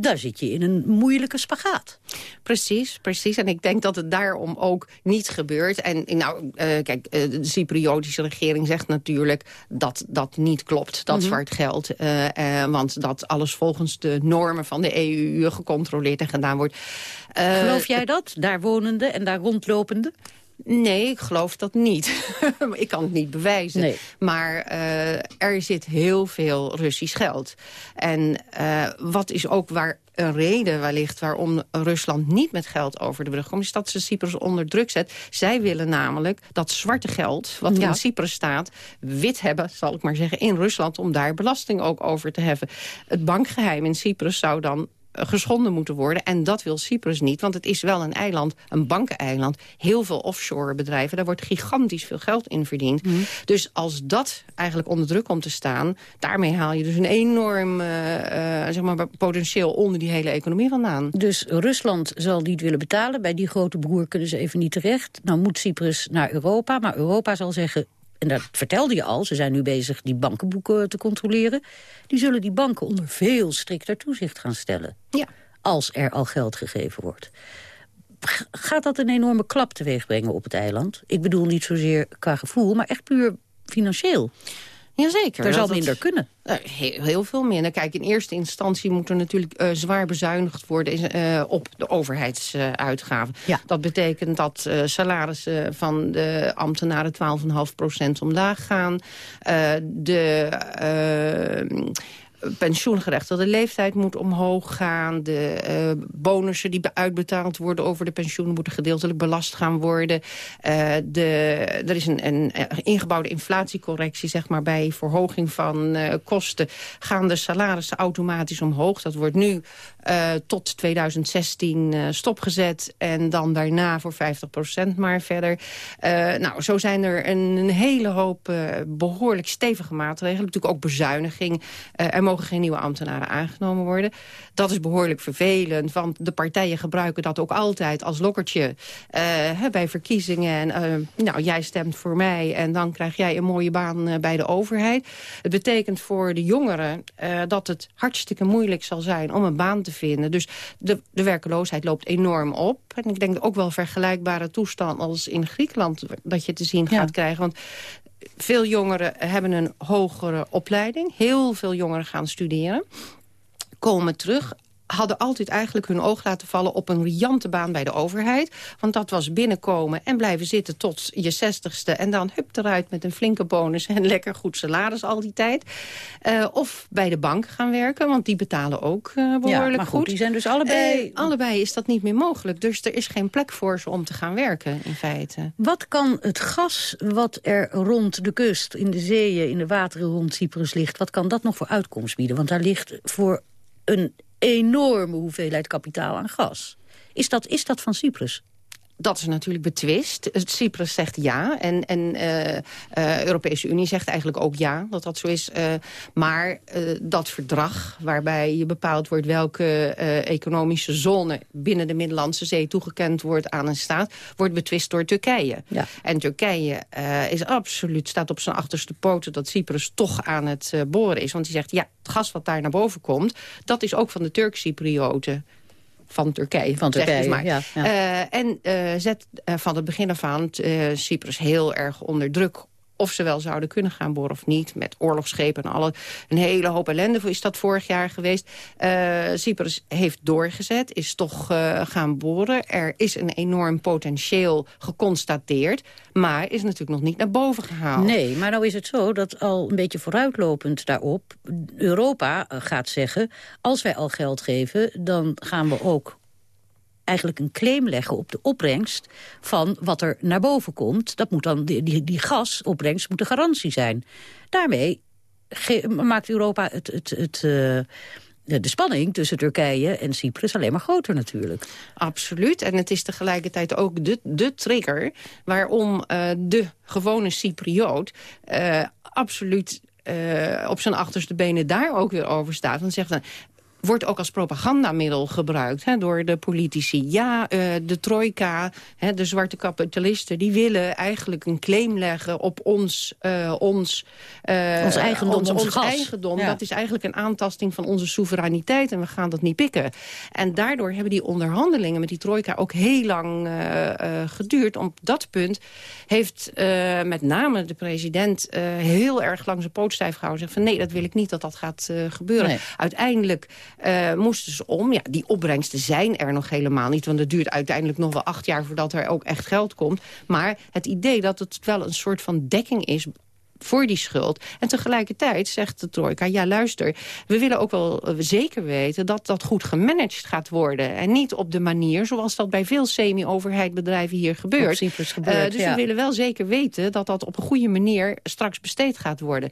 daar zit je in een moeilijke spagaat. Precies, precies. En ik denk dat het daarom ook niet gebeurt. En nou, uh, kijk, uh, de Cypriotische regering zegt natuurlijk dat dat niet klopt, dat Mhm. mm -hmm. zwart geld. Uh, want dat alles volgens de normen van de EU gecontroleerd en gedaan wordt. Geloof jij dat, daar wonende en daar rondlopende? Nee, ik geloof dat niet. ik kan het niet bewijzen. Nee. Maar uh, er zit heel veel Russisch geld. En uh, wat is ook waar een reden wellicht waarom Rusland niet met geld over de brug komt... is dat ze Cyprus onder druk zet. Zij willen namelijk dat zwarte geld, wat Ja. in Cyprus staat... wit hebben, zal ik maar zeggen, in Rusland... om daar belasting ook over te heffen. Het bankgeheim in Cyprus zou dan eh, geschonden moeten worden. En dat wil Cyprus niet, want het is wel een eiland, een bankeneiland. Heel veel offshore bedrijven, daar wordt gigantisch veel geld in verdiend. Mhm. Dus als dat eigenlijk onder druk komt te staan... daarmee haal je dus een enorm uh, uh, zeg maar, potentieel onder die hele economie vandaan. Dus Rusland zal niet willen betalen. Bij die grote broer kunnen ze even niet terecht. Nou moet Cyprus naar Europa, maar Europa zal zeggen... en dat vertelde je al, ze zijn nu bezig die bankenboeken te controleren... die zullen die banken onder veel strikter toezicht gaan stellen. Ja. Als er al geld gegeven wordt. Gaat dat een enorme klap teweeg brengen op het eiland? Ik bedoel niet zozeer qua gevoel, maar echt puur financieel. Jazeker. Er zal dat het- minder kunnen. Eh, heel, heel veel minder. Kijk, in eerste instantie moet er natuurlijk eh, zwaar bezuinigd worden eh, op de overheidsuitgaven. Ja. Dat betekent dat salarissen van de ambtenaren 12,5% omlaag gaan. De eh, pensioengerechtigde leeftijd moet omhoog gaan. De eh, bonussen die be- uitbetaald worden over de pensioen... moeten gedeeltelijk belast gaan worden. Eh, de, er is een, een eh, ingebouwde inflatiecorrectie zeg maar, bij verhoging van kosten. Gaan de salarissen automatisch omhoog. Dat wordt nu eh, tot 2016 eh, stopgezet. En dan daarna voor 50% maar verder. Eh, nou, zo zijn er een, een hele hoop eh, behoorlijk stevige maatregelen. Natuurlijk ook bezuiniging. Er mogen geen nieuwe ambtenaren aangenomen worden. Dat is behoorlijk vervelend, want de partijen gebruiken dat ook altijd als lokkertje bij verkiezingen. En, nou, jij stemt voor mij en dan krijg jij een mooie baan bij de overheid. Het betekent voor de jongeren dat het hartstikke moeilijk zal zijn om een baan te vinden. Dus de, de werkeloosheid loopt enorm op. En ik denk ook wel vergelijkbare toestand als in Griekenland dat je te zien gaat krijgen. Want veel jongeren hebben een hogere opleiding. Heel veel jongeren gaan studeren. Komen terug hadden altijd eigenlijk hun oog laten vallen op een riante baan bij de overheid. Want dat was binnenkomen en blijven zitten tot je zestigste... en dan hup eruit met een flinke bonus en lekker goed salaris al die tijd. Uh, of bij de bank gaan werken, want die betalen ook uh, behoorlijk ja, maar goed, goed. Die zijn dus allebei... Uh, allebei is dat niet meer mogelijk. Dus er is geen plek voor ze om te gaan werken, in feite. Wat kan het gas wat er rond de kust, in de zeeën, in de wateren rond Cyprus ligt... wat kan dat nog voor uitkomst bieden? Want daar ligt voor een enorme hoeveelheid kapitaal aan gas. Is dat, is dat van Cyprus? Dat is natuurlijk betwist. Cyprus zegt ja en, en uh, uh, Europese Unie zegt eigenlijk ook ja, dat dat zo is. Uh, maar dat verdrag waarbij je bepaald wordt welke economische zone binnen de Middellandse Zee toegekend wordt aan een staat, wordt betwist door Turkije. Ja. En Turkije is absoluut, staat op zijn achterste poten dat Cyprus toch aan het boren is. Want die zegt ja, het gas wat daar naar boven komt, dat is ook van de Turk-Cyprioten van Turkije. Van Turkije, maar. ja. ja. Uh, en uh, zet uh, van het begin af aan Cyprus heel erg onder druk of ze wel zouden kunnen gaan boren of niet. Met oorlogsschepen en alle. Een hele hoop ellende is dat vorig jaar geweest. Uh, Cyprus heeft doorgezet, is toch uh, gaan boren. Er is een enorm potentieel geconstateerd. Maar is natuurlijk nog niet naar boven gehaald. Nee, maar nou is het zo dat al een beetje vooruitlopend daarop... Europa gaat zeggen, als wij al geld geven... dan gaan we ook eigenlijk een claim leggen op de opbrengst van wat er naar boven komt. Dat moet dan, die, die, die gasopbrengst moet de garantie zijn. Daarmee maakt Europa het, het, het, uh, de spanning tussen Turkije en Cyprus alleen maar groter natuurlijk. Absoluut. En het is tegelijkertijd ook de, de trigger waarom uh, de gewone Cypriot uh, absoluut op zijn achterste benen daar ook weer over staat. Want zegt dan, wordt ook als propagandamiddel gebruikt hè, door de politici. Ja, uh, de trojka, hè, de zwarte kapitalisten... die willen eigenlijk een claim leggen op ons... Uh, ons, uh, ons eigendom, ons, ons, ons eigendom. Ja. Dat is eigenlijk een aantasting van onze soevereiniteit... en we gaan dat niet pikken. En daardoor hebben die onderhandelingen met die trojka... ook heel lang geduurd. Op dat punt heeft met name de president... heel erg lang zijn poot stijf gehouden. Zegt van nee, dat wil ik niet dat dat gaat gebeuren. Nee. Uiteindelijk uh, moesten ze om. Ja, die opbrengsten zijn er nog helemaal niet. Want het duurt uiteindelijk nog wel acht jaar voordat er ook echt geld komt. Maar het idee dat het wel een soort van dekking is voor die schuld. En tegelijkertijd zegt de trojka, ja luister... we willen ook wel zeker weten dat dat goed gemanaged gaat worden. En niet op de manier zoals dat bij veel semi-overheidbedrijven hier gebeurt. gebeurt uh, dus ja. we willen wel zeker weten dat dat op een goede manier straks besteed gaat worden.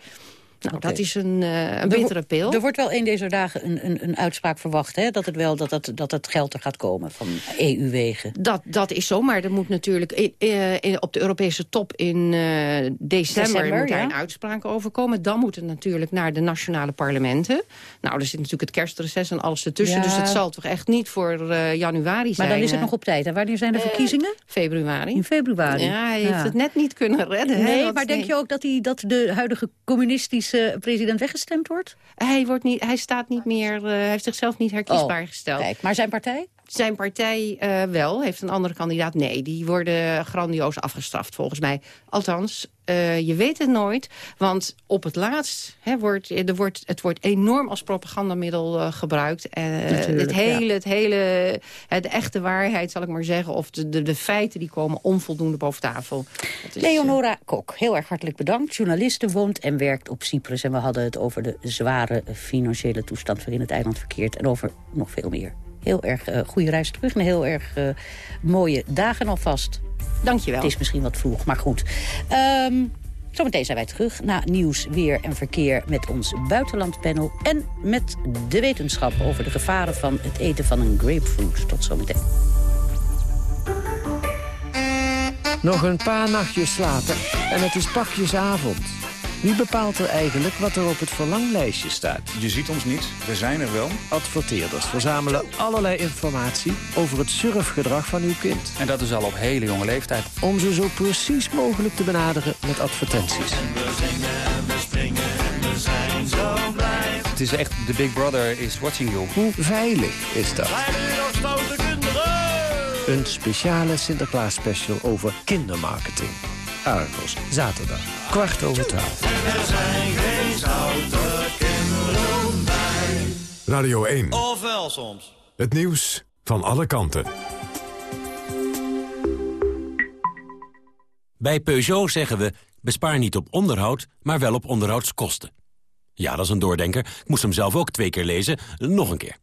Nou, okay. dat is een, uh, een bittere pil. Er wordt wel een deze dagen een, een, een uitspraak verwacht... Hè? dat het wel dat, dat, dat het geld er gaat komen van EU-wegen. Dat, dat is zo, maar er moet natuurlijk in, in, op de Europese top in uh, december, december moet daar ja? een uitspraak over komen. Dan moet het natuurlijk naar de nationale parlementen. Nou, er zit natuurlijk het kerstreces en alles ertussen... Ja. dus het zal toch echt niet voor uh, januari zijn. Maar dan is het nog op tijd. En wanneer zijn de verkiezingen? februari. In februari. Ja, hij heeft het net niet kunnen redden. Nee, hè, maar denk je ook dat, die, dat de huidige communistische president weggestemd wordt? Hij, wordt niet, hij staat niet meer, uh, heeft zichzelf niet herkiesbaar oh, gesteld. Kijk, maar zijn partij? Zijn partij uh, wel, heeft een andere kandidaat. Nee, die worden grandioos afgestraft volgens mij. Althans, uh, je weet het nooit. Want op het laatst hè, wordt, er wordt het wordt enorm als propagandamiddel uh, gebruikt. En het hele, ja. het hele, de echte waarheid zal ik maar zeggen. Of de, de, de feiten die komen onvoldoende boven tafel. Is, Leonora Kok, heel erg hartelijk bedankt. Journaliste woont en werkt op Cyprus. En we hadden het over de zware financiële toestand waarin het eiland verkeert. En over nog veel meer. Heel erg uh, goede reis terug en heel erg uh, mooie dagen alvast. Dankjewel. Het is misschien wat vroeg, maar goed. Um, zometeen zijn wij terug na nieuws, weer en verkeer met ons buitenlandpanel... en met de wetenschap over de gevaren van het eten van een grapefruit. Tot zometeen. Nog een paar nachtjes slapen en het is pakjesavond. Wie bepaalt er eigenlijk wat er op het verlanglijstje staat? Je ziet ons niet, we zijn er wel. Adverteerders verzamelen allerlei informatie over het surfgedrag van uw kind. En dat is al op hele jonge leeftijd. Om ze zo precies mogelijk te benaderen met advertenties. En we zingen en we springen en we zijn zo blij. Het is echt, the big brother is watching you. Hoe veilig is dat? Een speciale Sinterklaas special over kindermarketing. Argos, zaterdag, kwart over twaalf. Er zijn geen zoute kinderen bij. Radio 1. Ofwel wel soms. Het nieuws van alle kanten. Bij Peugeot zeggen we, bespaar niet op onderhoud, maar wel op onderhoudskosten. Ja, dat is een doordenker. Ik moest hem zelf ook twee keer lezen. Nog een keer.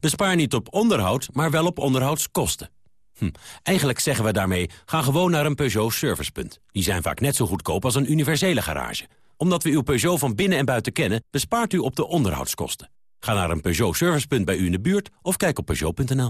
Bespaar niet op onderhoud, maar wel op onderhoudskosten. Hm. Eigenlijk zeggen we daarmee, ga gewoon naar een Peugeot servicepunt. Die zijn vaak net zo goedkoop als een universele garage. Omdat we uw Peugeot van binnen en buiten kennen, bespaart u op de onderhoudskosten. Ga naar een Peugeot servicepunt bij u in de buurt of kijk op Peugeot.nl.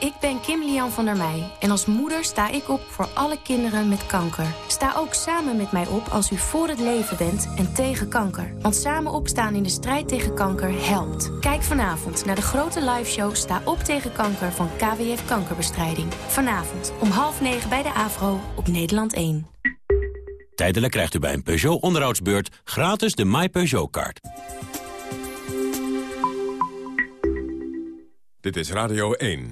Ik ben Kim Lian van der Meij en als moeder sta ik op voor alle kinderen met kanker. Sta ook samen met mij op als u voor het leven bent en tegen kanker. Want samen opstaan in de strijd tegen kanker helpt. Kijk vanavond naar de grote liveshow Sta op tegen kanker van KWF Kankerbestrijding. Vanavond om half negen bij de AVRO op Nederland 1. Tijdelijk krijgt u bij een Peugeot onderhoudsbeurt gratis de My Peugeot-kaart. Dit is Radio 1.